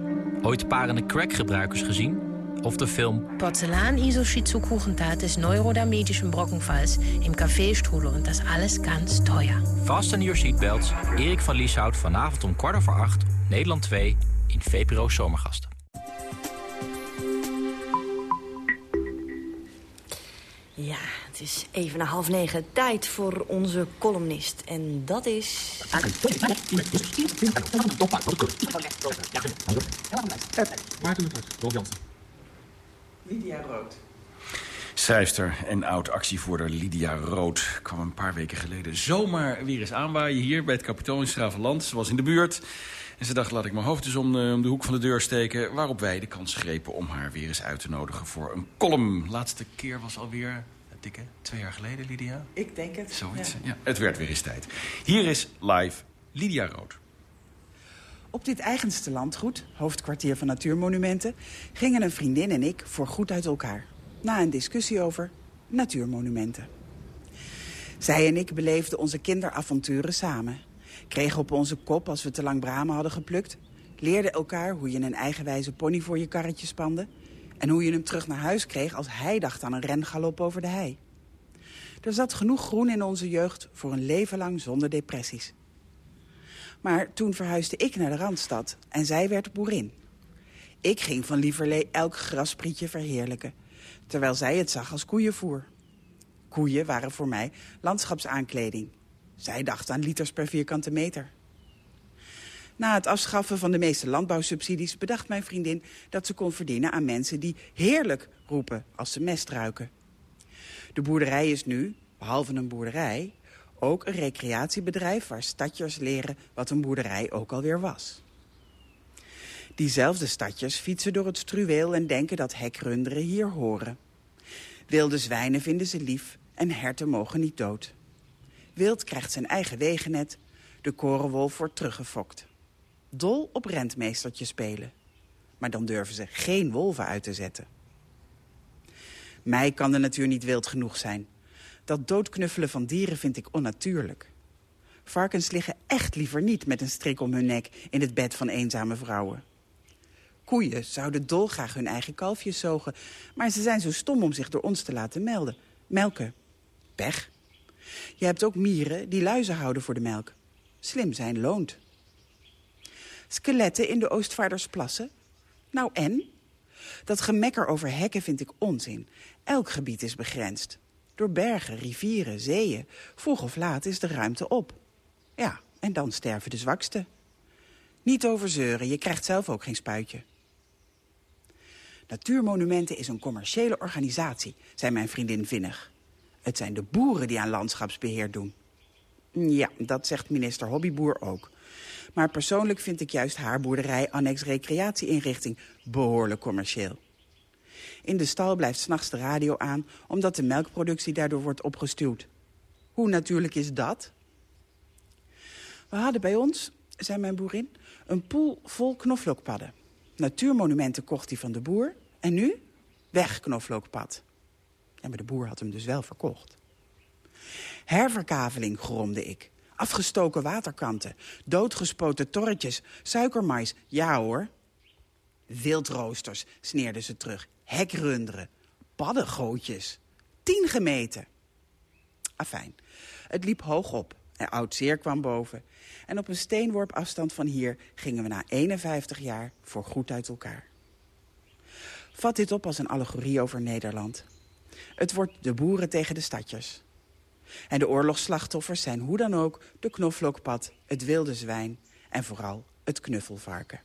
Ooit parende crackgebruikers gezien? Of de film Porzellan-Isoschizockuchentat des neurodermetischen Brockenfalls im Café-Strudel und das alles ganz teuer. Fasten your seatbelts. Erik van Lieshout vanavond om kwart over acht. Nederland 2 in VPRO Zomergasten. Ja, is even na half negen. Tijd voor onze columnist. En dat is... Lydia Rood. Schrijfster en oud-actievoerder Lydia Rood kwam een paar weken geleden zomaar weer eens aanwaaien hier bij het kapitool in Schravenland. Ze was in de buurt en ze dacht laat ik mijn hoofd dus om de, om de hoek van de deur steken. Waarop wij de kans grepen om haar weer eens uit te nodigen voor een column. Laatste keer was alweer, dikke, twee jaar geleden Lydia? Ik denk het. Zoiets, ja. ja. Het werd weer eens tijd. Hier is live Lydia Rood. Op dit eigenste landgoed, hoofdkwartier van Natuurmonumenten... gingen een vriendin en ik voorgoed uit elkaar. Na een discussie over natuurmonumenten. Zij en ik beleefden onze kinderavonturen samen. Kregen op onze kop als we te lang bramen hadden geplukt. Leerden elkaar hoe je een eigenwijze pony voor je karretje spande... en hoe je hem terug naar huis kreeg als hij dacht aan een rengalop over de hei. Er zat genoeg groen in onze jeugd voor een leven lang zonder depressies. Maar toen verhuisde ik naar de Randstad en zij werd boerin. Ik ging van lieverlee elk grasprietje verheerlijken... terwijl zij het zag als koeienvoer. Koeien waren voor mij landschapsaankleding. Zij dacht aan liters per vierkante meter. Na het afschaffen van de meeste landbouwsubsidies bedacht mijn vriendin... dat ze kon verdienen aan mensen die heerlijk roepen als ze mest ruiken. De boerderij is nu, behalve een boerderij ook een recreatiebedrijf waar stadjers leren wat een boerderij ook alweer was. Diezelfde stadjers fietsen door het struweel en denken dat hekrunderen hier horen. Wilde zwijnen vinden ze lief En herten mogen niet dood. Wild krijgt zijn eigen wegennet. De korenwolf wordt teruggefokt. Dol op rentmeestertje spelen. Maar dan durven ze geen wolven uit te zetten. Mij kan de natuur niet wild genoeg zijn. Dat doodknuffelen van dieren vind ik onnatuurlijk. Varkens liggen echt liever niet met een strik om hun nek... in het bed van eenzame vrouwen. Koeien zouden dolgraag hun eigen kalfjes zogen... maar ze zijn zo stom om zich door ons te laten melden. melken. Pech. Je hebt ook mieren die luizen houden voor de melk. Slim zijn loont. Skeletten in de Oostvaardersplassen? Nou en? Dat gemekker over hekken vind ik onzin. Elk gebied is begrensd. Door bergen, rivieren, zeeën. Vroeg of laat is de ruimte op. Ja, en dan sterven de zwakste. Niet over zeuren, je krijgt zelf ook geen spuitje. Natuurmonumenten is een commerciële organisatie, zei mijn vriendin vinnig. Het zijn de boeren die aan landschapsbeheer doen. Ja, dat zegt minister Hobbyboer ook. Maar persoonlijk vind ik juist haar boerderij annex recreatieinrichting behoorlijk commercieel. In de stal blijft s'nachts de radio aan, omdat de melkproductie daardoor wordt opgestuwd. Hoe natuurlijk is dat? We hadden bij ons, zei mijn boerin, een poel vol knoflookpadden. Natuurmonumenten kocht hij van de boer. En nu? Weg knoflookpad. Ja, maar de boer had hem dus wel verkocht. Herverkaveling, gromde ik. Afgestoken waterkanten, doodgespoten torretjes, suikermais. Ja hoor. Wildroosters, sneerden ze terug. Hekrunderen, paddengootjes. Tien gemeten. Afijn, het liep hoog op. En oud zeer kwam boven. En op een steenworp afstand van hier gingen we na 51 jaar voor goed uit elkaar. Vat dit op als een allegorie over Nederland. Het wordt de boeren tegen de stadjers. En de oorlogsslachtoffers zijn hoe dan ook de knoflookpad, het wilde zwijn en vooral het knuffelvarken.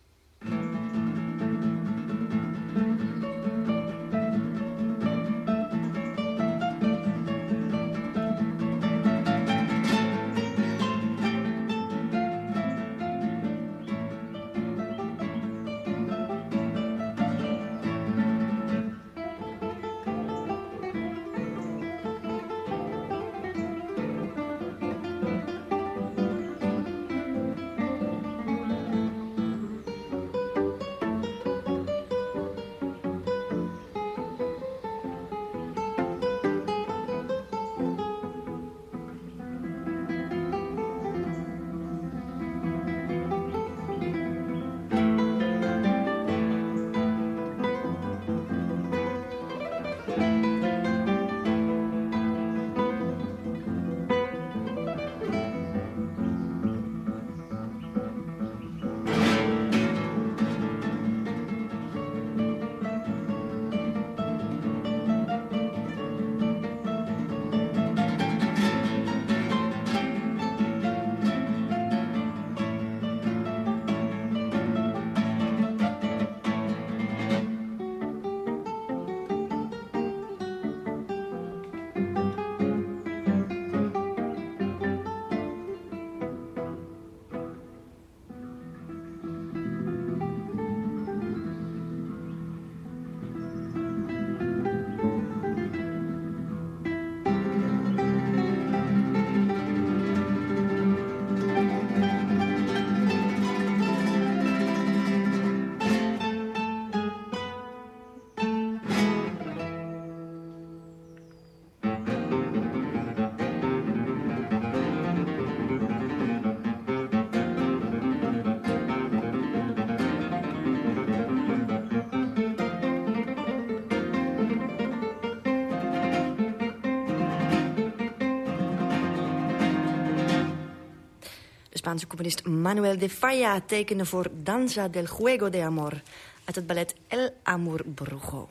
Spaanse componist Manuel de Falla tekende voor Danza del Juego de Amor... uit het ballet El Amor Brujo.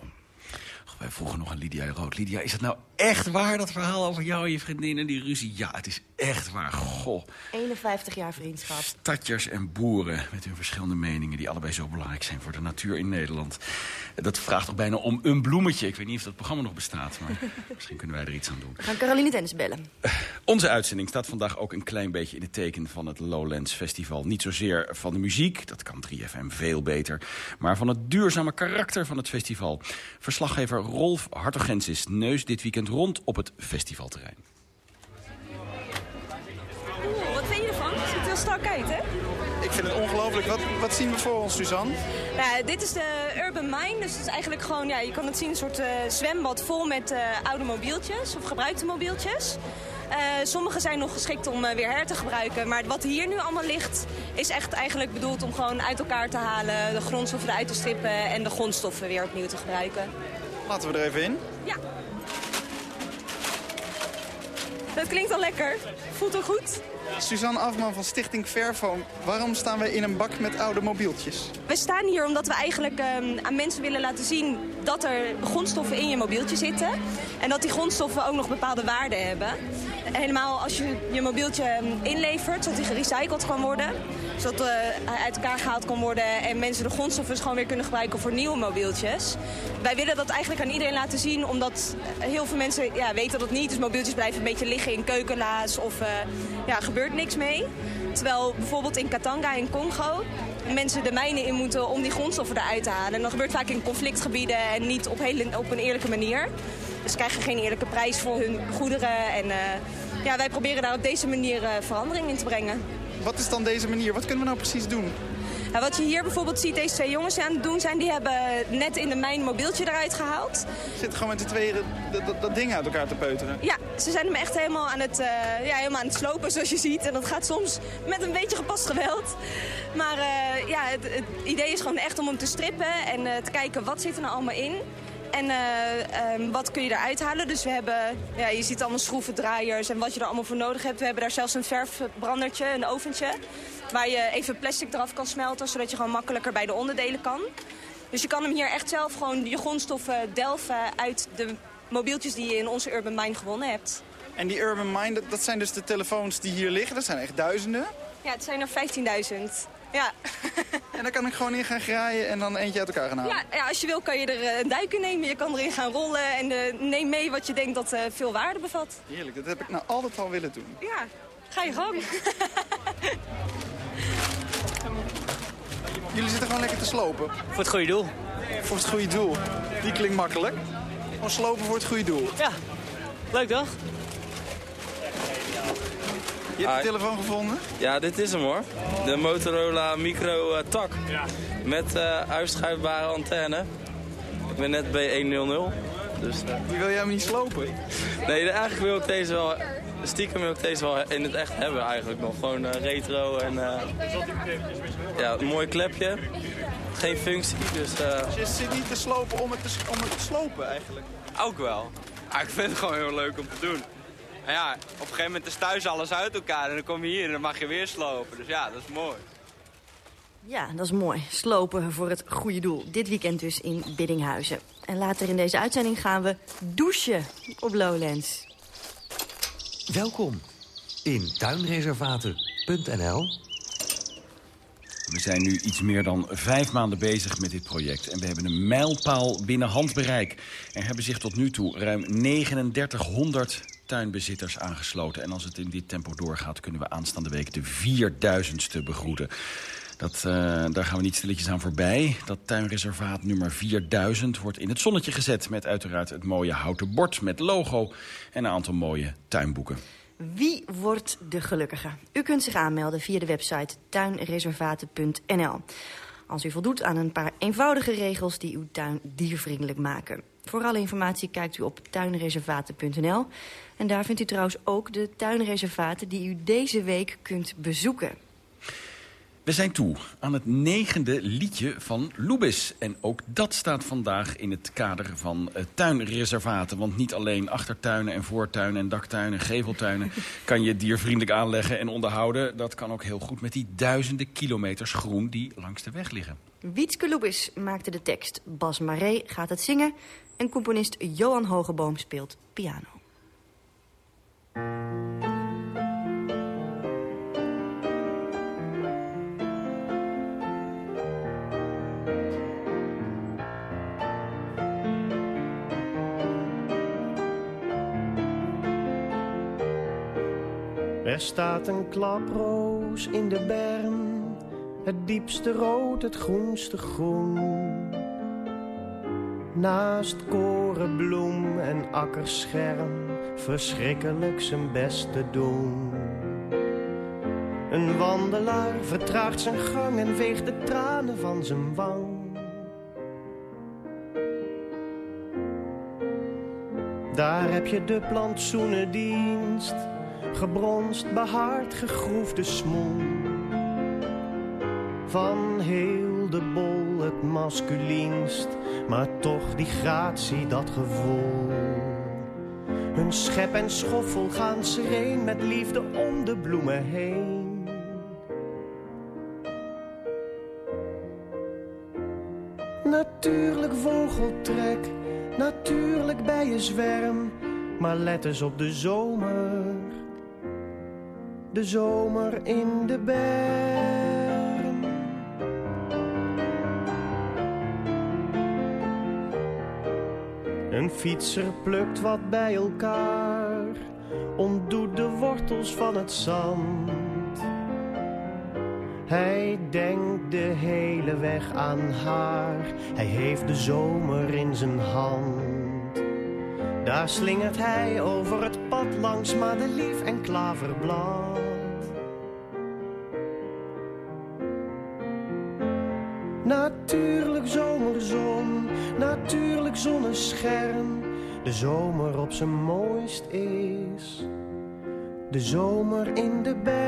wij vroegen nog aan Lydia Rood. Lydia, is het nou echt waar, dat verhaal over jou en je vriendin en die ruzie? Ja, het is echt waar. Goh. 51 jaar vriendschap. Stadjers en boeren met hun verschillende meningen... die allebei zo belangrijk zijn voor de natuur in Nederland. Dat vraagt toch bijna om een bloemetje. Ik weet niet of dat programma nog bestaat, maar misschien kunnen wij er iets aan doen. We gaan Caroline Tennis bellen. Onze uitzending staat vandaag ook een klein beetje in het teken van het Lowlands Festival. Niet zozeer van de muziek, dat kan 3FM veel beter... maar van het duurzame karakter van het festival. Verslaggever Rolf Hartogensis neus dit weekend rond op het festivalterrein. Vind het ongelooflijk. Wat, wat zien we voor ons, Suzanne? Dit is de Urban Mine. Dus het is eigenlijk gewoon, ja, je kan het zien, een soort uh, zwembad vol met uh, oude mobieltjes of gebruikte mobieltjes. Uh, sommige zijn nog geschikt om weer her te gebruiken. Maar wat hier nu allemaal ligt, is echt eigenlijk bedoeld om gewoon uit elkaar te halen. De grondstoffen eruit te strippen en de grondstoffen weer opnieuw te gebruiken. Laten we er even in. Ja. Dat klinkt al lekker. Voelt al goed. Suzanne Afman van Stichting Fairphone. Waarom staan we in een bak met oude mobieltjes? We staan hier omdat we eigenlijk um, aan mensen willen laten zien dat er grondstoffen in je mobieltje zitten. En dat die grondstoffen ook nog bepaalde waarden hebben. Helemaal als je je mobieltje inlevert, zodat die gerecycled kan worden. Zodat uh, hij uit elkaar gehaald kan worden en mensen de grondstoffen gewoon weer kunnen gebruiken voor nieuwe mobieltjes. Wij willen dat eigenlijk aan iedereen laten zien, omdat heel veel mensen ja, weten dat niet. Dus mobieltjes blijven een beetje liggen in keukenla's of uh, ja, gebeurt niks mee. Terwijl bijvoorbeeld in Katanga in Congo mensen de mijnen in moeten om die grondstoffen eruit te halen. En dat gebeurt vaak in conflictgebieden en niet op, op een eerlijke manier. Dus ze krijgen geen eerlijke prijs voor hun goederen. En uh, ja, wij proberen daar op deze manier uh, verandering in te brengen. Wat is dan deze manier? Wat kunnen we nou precies doen? Nou, wat je hier bijvoorbeeld ziet, deze twee jongens aan het doen zijn... die hebben net in de mijn mobieltje eruit gehaald. Ze zitten gewoon met de tweeën dat, dat, dat, ding uit elkaar te peuteren. Ja, ze zijn hem echt helemaal aan, het, uh, ja, helemaal aan het slopen, zoals je ziet. En dat gaat soms met een beetje gepast geweld. Maar uh, ja, het, het, idee is gewoon echt om hem te strippen en uh, te kijken wat zit er nou allemaal in. En uh, um, wat kun je eruit halen? Dus we hebben, ja, je ziet allemaal schroevendraaiers en wat je er allemaal voor nodig hebt. We hebben daar zelfs een verfbrandertje, een oventje. Waar je even plastic eraf kan smelten, zodat je gewoon makkelijker bij de onderdelen kan. Dus je kan hem hier echt zelf gewoon je grondstoffen delven uit de mobieltjes die je in onze Urban Mine gewonnen hebt. En die Urban Mine, dat, dat zijn dus de telefoons die hier liggen? Dat zijn echt duizenden? Ja, het zijn er 15.000. Ja. en dan kan ik gewoon in gaan graaien en dan eentje uit elkaar gaan halen? Ja, ja als je wil kan je er een duik in nemen. Je kan erin gaan rollen en uh, neem mee wat je denkt dat uh, veel waarde bevat. Heerlijk, dat heb ik nou altijd al willen doen. Ja, ga je gang. Jullie zitten gewoon lekker te slopen? Voor het goede doel. Voor het goede doel. Die klinkt makkelijk. Gewoon slopen voor het goede doel. Ja, leuk toch? Je hebt de telefoon gevonden? Ja, dit is hem hoor. De Motorola Micro uh, Tak. Ja. Met uh, uitschuifbare antenne. Ik ben net bij 100. Dus, uh... Die wil jij hem niet slopen? Nee, eigenlijk wil ik deze wel... Stiekem wil ik deze wel in het echt hebben eigenlijk nog. Gewoon retro en... ja, een mooi klepje. Geen functie, dus... dus je zit niet te slopen om het te, om het te slopen eigenlijk? Ook wel. Ja, ik vind het gewoon heel leuk om te doen. En ja, op een gegeven moment is thuis alles uit elkaar en dan kom je hier en dan mag je weer slopen. Dus ja, dat is mooi. Ja, dat is mooi. Slopen voor het goede doel. Dit weekend dus in Biddinghuizen. En later in deze uitzending gaan we douchen op Lowlands. Welkom in tuinreservaten.nl we zijn nu iets meer dan vijf maanden bezig met dit project. En we hebben een mijlpaal binnen handbereik. Er hebben zich tot nu toe ruim 3900 tuinbezitters aangesloten. En als het in dit tempo doorgaat, kunnen we aanstaande week de 4000ste begroeten. Dat, uh, daar gaan we niet stilletjes aan voorbij. Dat tuinreservaat nummer 4000 wordt in het zonnetje gezet... met uiteraard het mooie houten bord met logo en een aantal mooie tuinboeken. Wie wordt de gelukkige? U kunt zich aanmelden via de website tuinreservaten.nl. Als u voldoet aan een paar eenvoudige regels die uw tuin diervriendelijk maken. Voor alle informatie kijkt u op tuinreservaten.nl. En daar vindt u trouwens ook de tuinreservaten die u deze week kunt bezoeken. We zijn toe aan het negende liedje van Lubis. En ook dat staat vandaag in het kader van uh, tuinreservaten. Want niet alleen achtertuinen en voortuinen en daktuinen en geveltuinen... kan je diervriendelijk aanleggen en onderhouden. Dat kan ook heel goed met die duizenden kilometers groen die langs de weg liggen. Wietske Lubis maakte de tekst. Bas Maré gaat het zingen. En componist Johan Hogeboom speelt piano. Er staat een klaproos in de berm, het diepste rood, het groenste groen. Naast korenbloem en akkerscherm verschrikkelijk zijn best te doen. Een wandelaar vertraagt zijn gang en veegt de tranen van zijn wang. Daar heb je de plantsoenendienst, gebronst, behaard, gegroefde smoel. Van heel de bol het masculienst, maar toch die gratie, dat gevoel. Hun schep en schoffel gaan sereen met liefde om de bloemen heen. Natuurlijk vogeltrek, natuurlijk bij je zwerm, maar let eens op de zomer. De zomer in de berm. Een fietser plukt wat bij elkaar, ontdoet de wortels van het zand. Hij denkt de hele weg aan haar, hij heeft de zomer in zijn hand. Daar slingert hij over het pad langs madelief en klaverblad. Natuurlijk zomerzon, natuurlijk zonnescherm. De zomer op zijn mooist is. De zomer in de berm.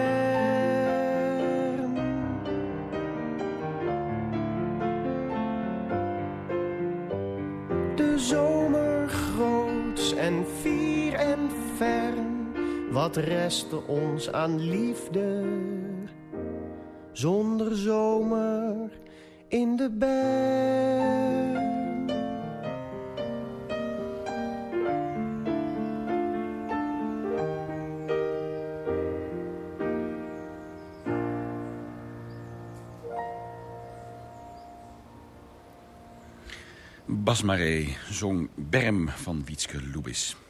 De zomer groots en fier en ferm. Wat restte ons aan liefde? Zonder zomer in de. Bas Maré zong Berm van Wietske Lubis.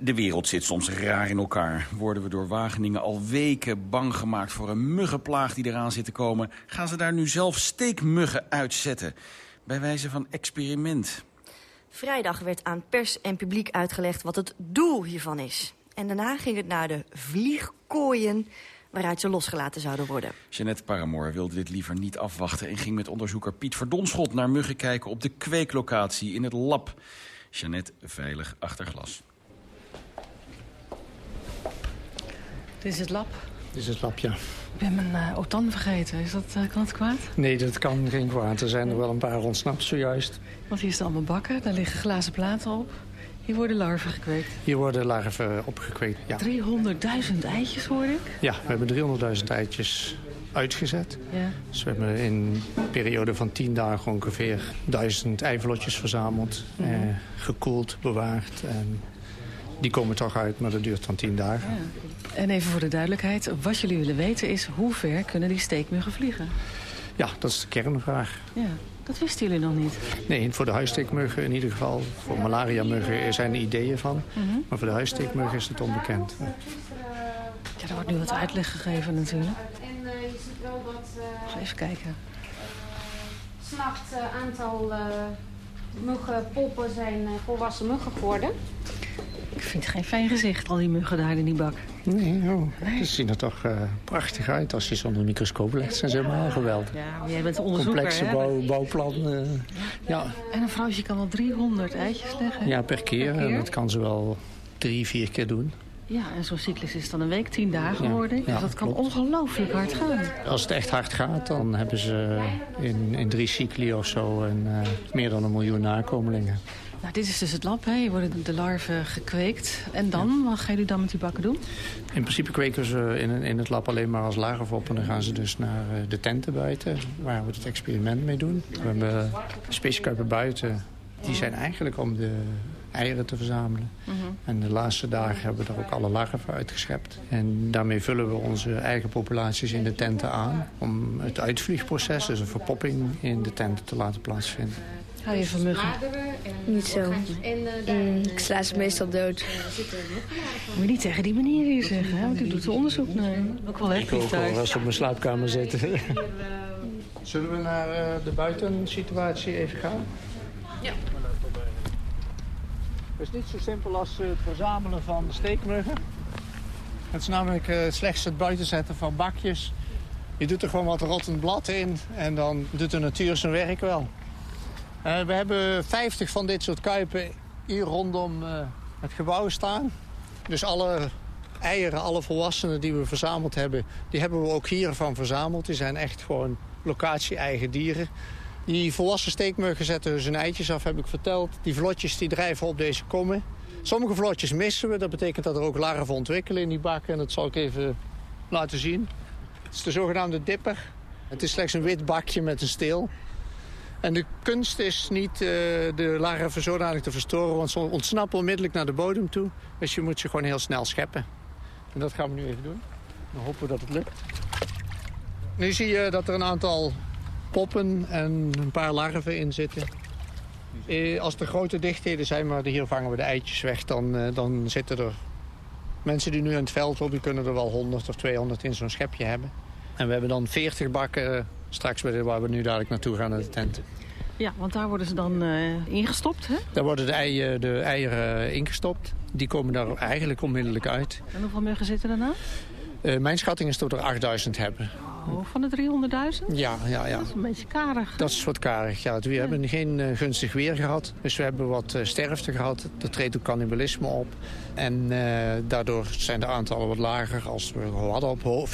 De wereld zit soms raar in elkaar. Worden we door Wageningen al weken bang gemaakt voor een muggenplaag die eraan zit te komen? Gaan ze daar nu zelf steekmuggen uitzetten? Bij wijze van experiment. Vrijdag werd aan pers en publiek uitgelegd wat het doel hiervan is. En daarna ging het naar de vliegkooien waaruit ze losgelaten zouden worden. Jeannette Paramoor wilde dit liever niet afwachten... en ging met onderzoeker Piet Verdonschot naar muggen kijken... op de kweeklocatie in het lab. Jeannette veilig achter glas. Dit is het lab. Dit is het lab, ja. Ik ben mijn uh, otan vergeten. Is dat, uh, kan het kwaad? Nee, dat kan geen kwaad. Er zijn er wel een paar ontsnapt zojuist. Want hier staan allemaal bakken. Daar liggen glazen platen op. Hier worden larven gekweekt. Hier worden larven opgekweekt, ja. 300.000 eitjes, hoorde ik? Ja, we hebben 300.000 eitjes uitgezet. Ja. Dus we hebben in een periode van 10 dagen ongeveer 1000 eivlotjes verzameld. Mhm. eh, gekoeld, bewaard. En die komen toch uit, maar dat duurt dan 10 dagen. Ja. En even voor de duidelijkheid, wat jullie willen weten is... hoe ver kunnen die steekmuggen vliegen? Ja, dat is de kernvraag. Ja, dat wisten jullie nog niet. Nee, voor de huissteekmuggen in ieder geval. Voor malariamuggen zijn er ideeën van. Mhm. Maar voor de huissteekmuggen is het onbekend. Ja, er wordt nu wat uitleg gegeven natuurlijk. En je ziet wel dat Ga even kijken. s'nachts uh, aantal muggenpoppen zijn volwassen muggen geworden. Ik vind het geen fijn gezicht, al die muggen daar in die bak. Nee, oh, ze zien er toch uh, prachtig uit. Als je ze onder een microscoop legt, zijn ze helemaal geweldig. Ja, maar jij bent de onderzoeker, Complexe hè? bouw, bouwplan. Uh, ja. En een vrouwtje kan wel 300 eitjes leggen? Ja, per keer. Per keer? En dat kan ze wel drie, vier keer doen. Ja, en zo'n cyclus is dan een week, tien dagen Ja, ik. Dus ja, dat kan ongelooflijk hard gaan. Als het echt hard gaat, dan hebben ze in, in drie cycli of zo... Een, uh, meer dan een miljoen nakomelingen. Nou, dit is dus het lab, hè. Hier worden de larven gekweekt. En dan, wat gaan jullie dan met die bakken doen? In principe kweken ze in, in het lab alleen maar als larven op. En dan gaan ze dus naar uh, de tenten buiten, waar we het experiment mee doen. We hebben spacekuipen buiten. Die zijn eigenlijk om de eieren te verzamelen. Mhm. En de laatste dagen hebben we er ook alle larven uitgeschept. En daarmee vullen we onze eigen populaties in de tenten aan... om het uitvliegproces, dus een verpopping, in de tenten te laten plaatsvinden. Hou je van muggen? Niet zo. Mm, ik sla ze meestal dood. Moet je niet tegen die meneer hier zeggen, hè? want die doet er onderzoek naar. Ook wel Ik echt ook wel als ze op mijn slaapkamer zitten. Zullen we naar uh, de buitensituatie even gaan? Ja. Het is niet zo simpel als het verzamelen van steekmuggen. Het is namelijk uh, slechts het buitenzetten van bakjes. Je doet er gewoon wat rottend blad in en dan doet de natuur zijn werk wel. Uh, we hebben 50 van dit soort kuipen hier rondom het gebouw staan. Dus alle eieren, alle volwassenen die we verzameld hebben... die hebben we ook hiervan verzameld. Die zijn echt gewoon locatie-eigen dieren. Die volwassen steekmuggen zetten hun eitjes af, heb ik verteld. Die vlotjes die drijven op deze kommen. Sommige vlotjes missen we. Dat betekent dat er ook larven ontwikkelen in die bakken. En dat zal ik even laten zien. Het is de zogenaamde dipper. Het is slechts een wit bakje met een steel. En de kunst is niet uh, de larven zodanig te verstoren... want ze ontsnappen onmiddellijk naar de bodem toe. Dus je moet ze gewoon heel snel scheppen. En dat gaan we nu even doen. Dan hopen we dat het lukt. Nu zie je dat er een aantal poppen en een paar larven in zitten. Eh, als er grote dichtheden zijn, maar hier vangen we de eitjes weg... dan, uh, dan zitten er mensen die nu in het veld lopen... die kunnen er wel 100 of 200 in zo'n schepje hebben. En we hebben dan 40 bakken straks bij de, waar we nu dadelijk naartoe gaan naar de tenten. Ja, want daar worden ze dan uh, ingestopt, hè? Daar worden de, eieren, de eieren ingestopt. Die komen daar eigenlijk onmiddellijk uit. En hoeveel muggen zitten? Uh, mijn schatting is dat we er 8000 hebben. Oh, van de 300.000? Ja, ja, ja. Dat is een beetje karig. Dat is wat karig, ja. We ja. hebben geen uh, gunstig weer gehad. Dus we hebben wat uh, sterfte gehad. Er treedt ook cannibalisme op. En uh, daardoor zijn de aantallen wat lager als we hadden op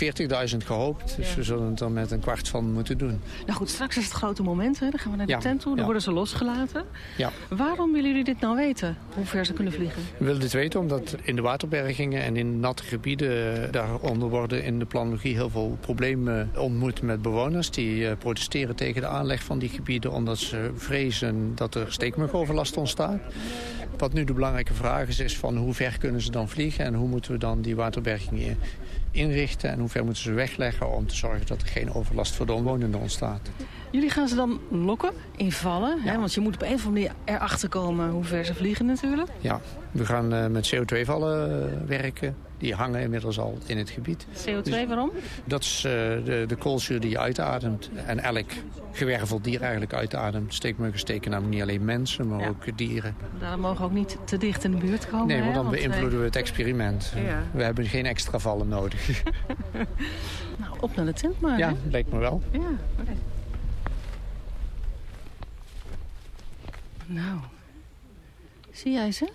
40.000 gehoopt. Dus ja. we zullen het er met een kwart van moeten doen. Nou goed, straks is het grote moment. Hè? Dan gaan we naar de ja. tent toe. Dan worden ze losgelaten. Ja. Waarom willen jullie dit nou weten? Hoe ver ze kunnen vliegen? We willen dit weten omdat in de waterbergingen en in natte gebieden... daaronder worden in de planologie heel veel problemen ontmoet met bewoners. Die uh, protesteren tegen de aanleg van die gebieden... omdat ze vrezen dat er steekmugoverlast ontstaat. Wat nu de belangrijke vraag is, is van hoe ver kunnen ze dan vliegen... en hoe moeten we dan die waterbergingen inrichten... en hoe ver moeten ze wegleggen om te zorgen dat er geen overlast voor de omwonenden ontstaat. Jullie gaan ze dan lokken, invallen? Ja. Hè? Want je moet op een of andere manier erachter komen hoe ver ze vliegen natuurlijk. Ja, we gaan uh, met CO2-vallen uh, werken. Die hangen inmiddels al in het gebied. CO2, dus waarom? Dat is uh, de, de koolzuur die je uitademt. En elk gewerveld dier eigenlijk uitademt. Steekmuggen steken namelijk niet alleen mensen, maar ja. ook dieren. Daarom mogen ook niet te dicht in de buurt komen. Nee, want dan hè? beïnvloeden we het experiment. Ja. We hebben geen extra vallen nodig. nou, op naar de tent maar. Ja, hè? lijkt me wel. Ja, okay. Nou, zie jij ze?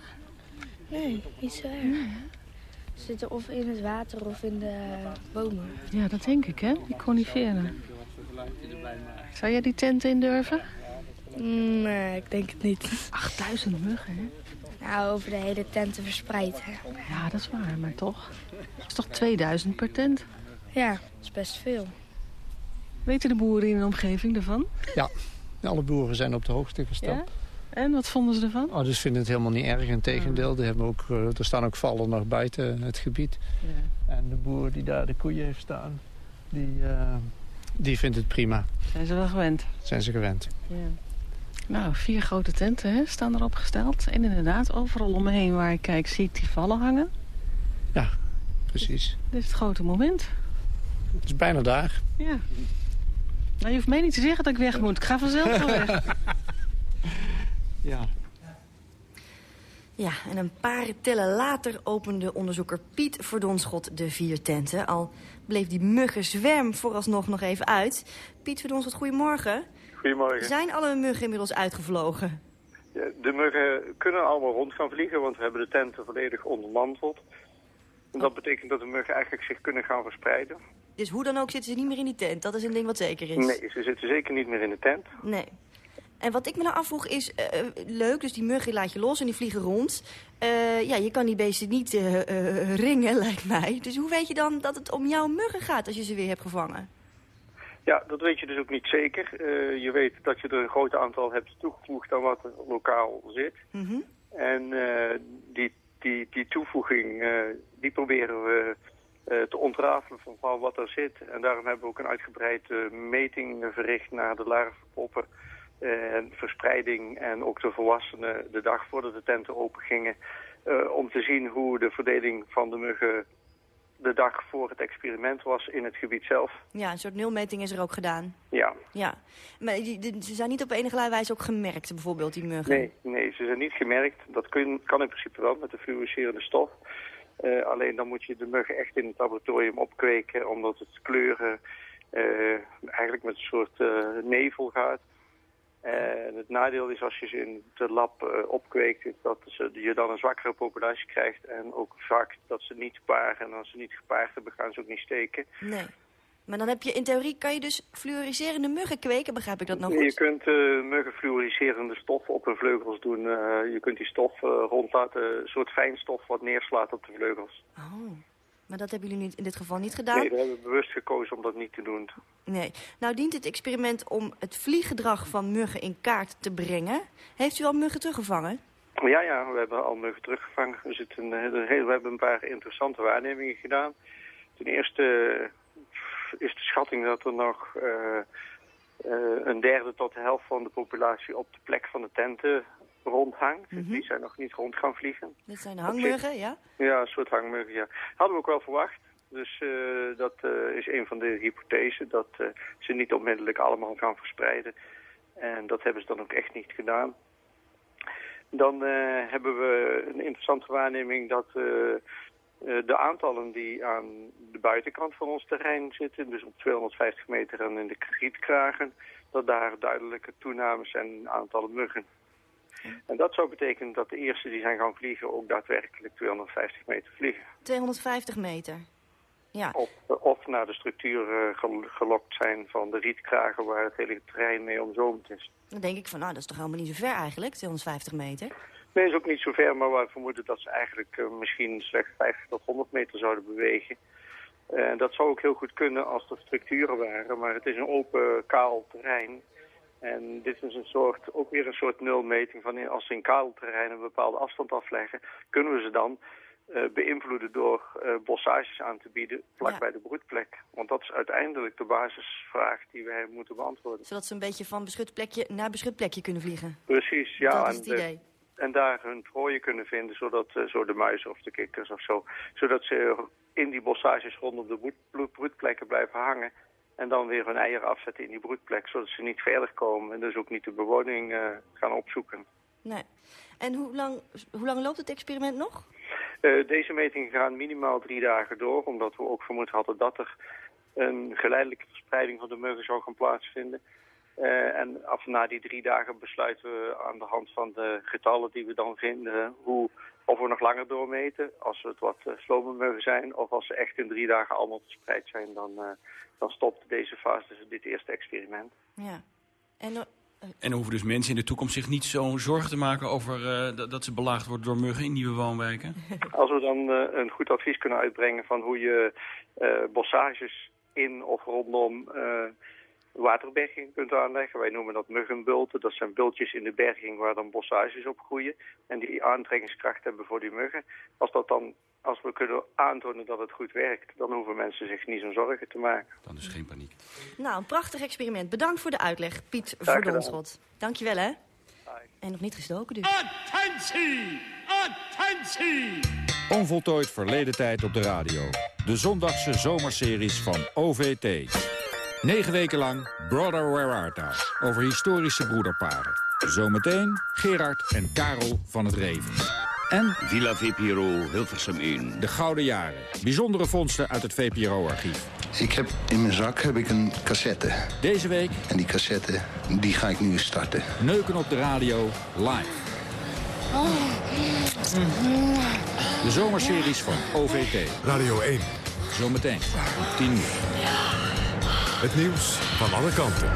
Nee, niet zo erg. Nee, zitten of in het water of in de bomen. Ja, dat denk ik, hè? Die coniferen. Zou jij die tent in durven? Nee, ik denk het niet. 8000 muggen, hè? Nou, over de hele tent verspreid, hè? Ja, dat is waar, maar toch. Dat is toch 2000 per tent? Ja, dat is best veel. Weten de boeren in de omgeving ervan? Ja, alle boeren zijn op de hoogte gesteld. Ja? En wat vonden ze ervan? Oh, dus vinden het helemaal niet erg. Integendeel, die hebben ook, uh, er staan ook vallen nog buiten het gebied. Ja. En de boer die daar de koeien heeft staan, die, uh, die vindt het prima. Zijn ze wel gewend? Zijn ze gewend. Ja. Nou, vier grote tenten hè, staan erop gesteld. En inderdaad, overal om me heen waar ik kijk, zie ik die vallen hangen. Ja, precies. Dit is het grote moment. Het is bijna daar. Ja. Nou, je hoeft mij niet te zeggen dat ik weg moet. Ik ga vanzelf wel weg. Ja. Ja, en een paar tellen later opende onderzoeker Piet Verdonschot de vier tenten. Al bleef die muggenzwerm vooralsnog nog even uit. Piet Verdonschot, goedemorgen. Goedemorgen. Zijn alle muggen inmiddels uitgevlogen? Ja, de muggen kunnen allemaal rond gaan vliegen, want we hebben de tenten volledig ondermanteld. En dat betekent dat de muggen eigenlijk zich kunnen gaan verspreiden. Dus hoe dan ook zitten ze niet meer in die tent? Dat is een ding wat zeker is? Nee, ze zitten zeker niet meer in de tent. Nee. En wat ik me nou afvroeg is, uh, leuk, dus die muggen laat je los en die vliegen rond. Uh, ja, je kan die beesten niet uh, ringen, lijkt mij. Dus hoe weet je dan dat het om jouw muggen gaat als je ze weer hebt gevangen? Ja, dat weet je dus ook niet zeker. je weet dat je er een groot aantal hebt toegevoegd aan wat er lokaal zit. Mm -hmm. En die, die, die toevoeging, die proberen we te ontrafelen van wat er zit. En daarom hebben we ook een uitgebreide meting verricht naar de larvenpoppen en verspreiding en ook de volwassenen de dag voordat de tenten open gingen. Uh, om te zien hoe de verdeling van de muggen de dag voor het experiment was in het gebied zelf. Ja, een soort nulmeting is er ook gedaan. Ja. Ja, maar ze zijn niet op enige wijze ook gemerkt, bijvoorbeeld, die muggen. Nee, nee, ze zijn niet gemerkt. Dat kun, kan in principe wel met de fluoriserende stof. Eh, alleen dan moet je de muggen echt in het laboratorium opkweken, omdat het kleuren eh, eigenlijk met een soort eh, nevel gaat. En het nadeel is als je ze in de lab eh, opkweekt, dat ze, je dan een zwakkere populatie krijgt. En ook vaak dat ze niet paren. En als ze niet gepaard hebben, gaan ze ook niet steken. Nee. Maar dan heb je, in theorie kan je dus fluoriserende muggen kweken, begrijp ik dat nou Je goed? kunt eh muggen fluoriserende stof op hun vleugels doen. Eh, je kunt die stof eh, rondlaten, een soort fijnstof wat neerslaat op de vleugels. Oh, maar dat hebben jullie niet, in dit geval niet gedaan? Nee, we hebben bewust gekozen om dat niet te doen. Nee. Nou dient het experiment om het vlieggedrag van muggen in kaart te brengen. Heeft u al muggen teruggevangen? Ja, ja, we hebben al muggen teruggevangen. We, zitten, een heel, we hebben een paar interessante waarnemingen gedaan. Ten eerste eh, is de schatting dat er nog eh, eh, een derde tot de helft van de populatie op de plek van de tenten rondhangt. Dus die zijn nog niet rond gaan vliegen. Dit zijn hangmuggen, ja? Ja, een soort hangmuggen, ja. Hadden we ook wel verwacht. Dus eh, dat eh, is een van de hypothesen, dat eh, ze niet onmiddellijk allemaal gaan verspreiden. En dat hebben ze dan ook echt niet gedaan. Dan hebben we een interessante waarneming dat de aantallen die aan de buitenkant van ons terrein zitten, dus op 250 meter en in de rietkragen, dat daar duidelijke toenames zijn in aantallen muggen. En dat zou betekenen dat de eerste die zijn gaan vliegen ook daadwerkelijk 250 meter vliegen. 250 meter. Ja. Of, of naar de structuur eh, gel- gelokt zijn van de rietkragen waar het hele terrein mee omzoomd is. Dan denk ik van, nou, dat is toch helemaal niet zo ver eigenlijk, 250 meter. Nee, is ook niet zo ver, maar we vermoeden dat ze eigenlijk eh, misschien slechts 50 tot 100 meter zouden bewegen. Eh, dat zou ook heel goed kunnen als er structuren waren, maar het is een open, kaal terrein. En dit is een soort, ook weer een soort nulmeting van als ze in kaal terrein een bepaalde afstand afleggen, kunnen we ze dan eh, beïnvloeden door eh bossages aan te bieden vlak bij de broedplek. Want dat is uiteindelijk de basisvraag die wij moeten beantwoorden. Zodat ze een beetje van beschut plekje naar beschut plekje kunnen vliegen. Precies, ja. Dat is en, het de- idee. en daar hun prooien kunnen vinden, zodat eh, zo de muizen of de kikkers of zo, zodat ze in die bossages rondom de broed- broed- broedplekken blijven hangen. En dan weer hun eieren afzetten in die broedplek, zodat ze niet verder komen en dus ook niet de bewoning eh, gaan opzoeken. Nee. En hoe lang, hoe lang loopt het experiment nog? Eh, deze metingen gaan minimaal drie dagen door, omdat we ook vermoed hadden dat er een geleidelijke verspreiding van de muggen zou gaan plaatsvinden. Eh, en af na die drie dagen besluiten we aan de hand van de getallen die we dan vinden, hoe, of we nog langer doormeten, als het wat uh, zijn, of als ze echt in drie dagen allemaal verspreid zijn, dan, eh, dan stopt deze fase, dus dit eerste experiment. Ja. En, eh, En hoeven dus mensen in de toekomst zich niet zo zorgen te maken over eh, dat, dat ze belaagd worden door muggen in nieuwe woonwijken? Als we dan eh, een goed advies kunnen uitbrengen van hoe je eh, bossages in of rondom eh waterberging kunt aanleggen. Wij noemen dat muggenbulten. Dat zijn bultjes in de berging waar dan bossages op groeien. En die aantrekkingskracht hebben voor die muggen. Als, dat dan, als we kunnen aantonen dat het goed werkt, dan hoeven mensen zich niet zo'n zorgen te maken. Dan is geen paniek. nou, een prachtig experiment. Bedankt voor de uitleg, Piet. Verdonschot. Dankjewel, hè. En nog niet gestoken dus. Attentie! Attentie! Onvoltooid verleden tijd op de radio. De zondagse zomerseries van OVT. Negen weken lang Brother Where Art Thou? Over historische broederparen. Zometeen Gerard en Karel van het Reven. En Villa VPRO Hilversum 1. de Gouden Jaren. Bijzondere vondsten uit het VPRO-archief. Ik heb in mijn zak heb ik een cassette. Deze week En die cassette, die ga ik nu starten. Neuken op de radio live. De zomerseries van OVT. Radio 1. Zometeen om 10 uur. Het nieuws van alle kanten.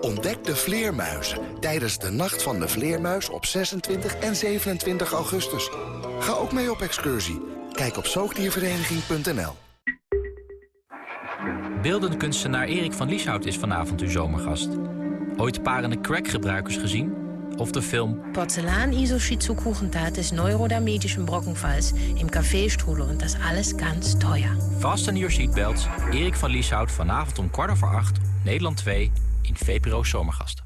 Ontdek de vleermuizen tijdens de Nacht van de Vleermuis op 26 en 27 augustus. Ga ook mee op excursie. Kijk op zoogdiervereniging.nl. Beeldend kunstenaar Erik van Lieshout is vanavond uw zomergast. Ooit parende crackgebruikers gezien? Of de film Porzellan Isoshitsu Kuchentat des neurodermetischen Brockenfalls im Kaffeestrudel und das alles ganz teuer. Fasten Your Seatbelts, Erik van Lieshout vanavond om kwart over acht, Nederland 2, in VPRO Zomergasten.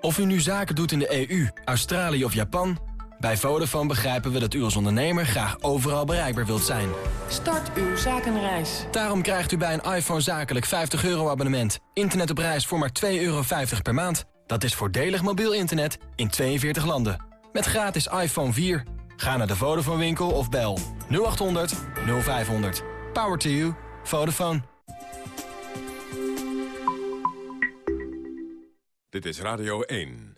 Of u nu zaken doet in de EU, Australië of Japan... Bij Vodafone begrijpen we dat u als ondernemer graag overal bereikbaar wilt zijn. Start uw zakenreis. Daarom krijgt u bij een iPhone zakelijk 50 euro abonnement. Internet op reis voor maar 2,50 euro per maand. Dat is voordelig mobiel internet in 42 landen. Met gratis iPhone 4. Ga naar de Vodafone winkel of bel 0800 0500. Power to you. Vodafone. Dit is Radio 1.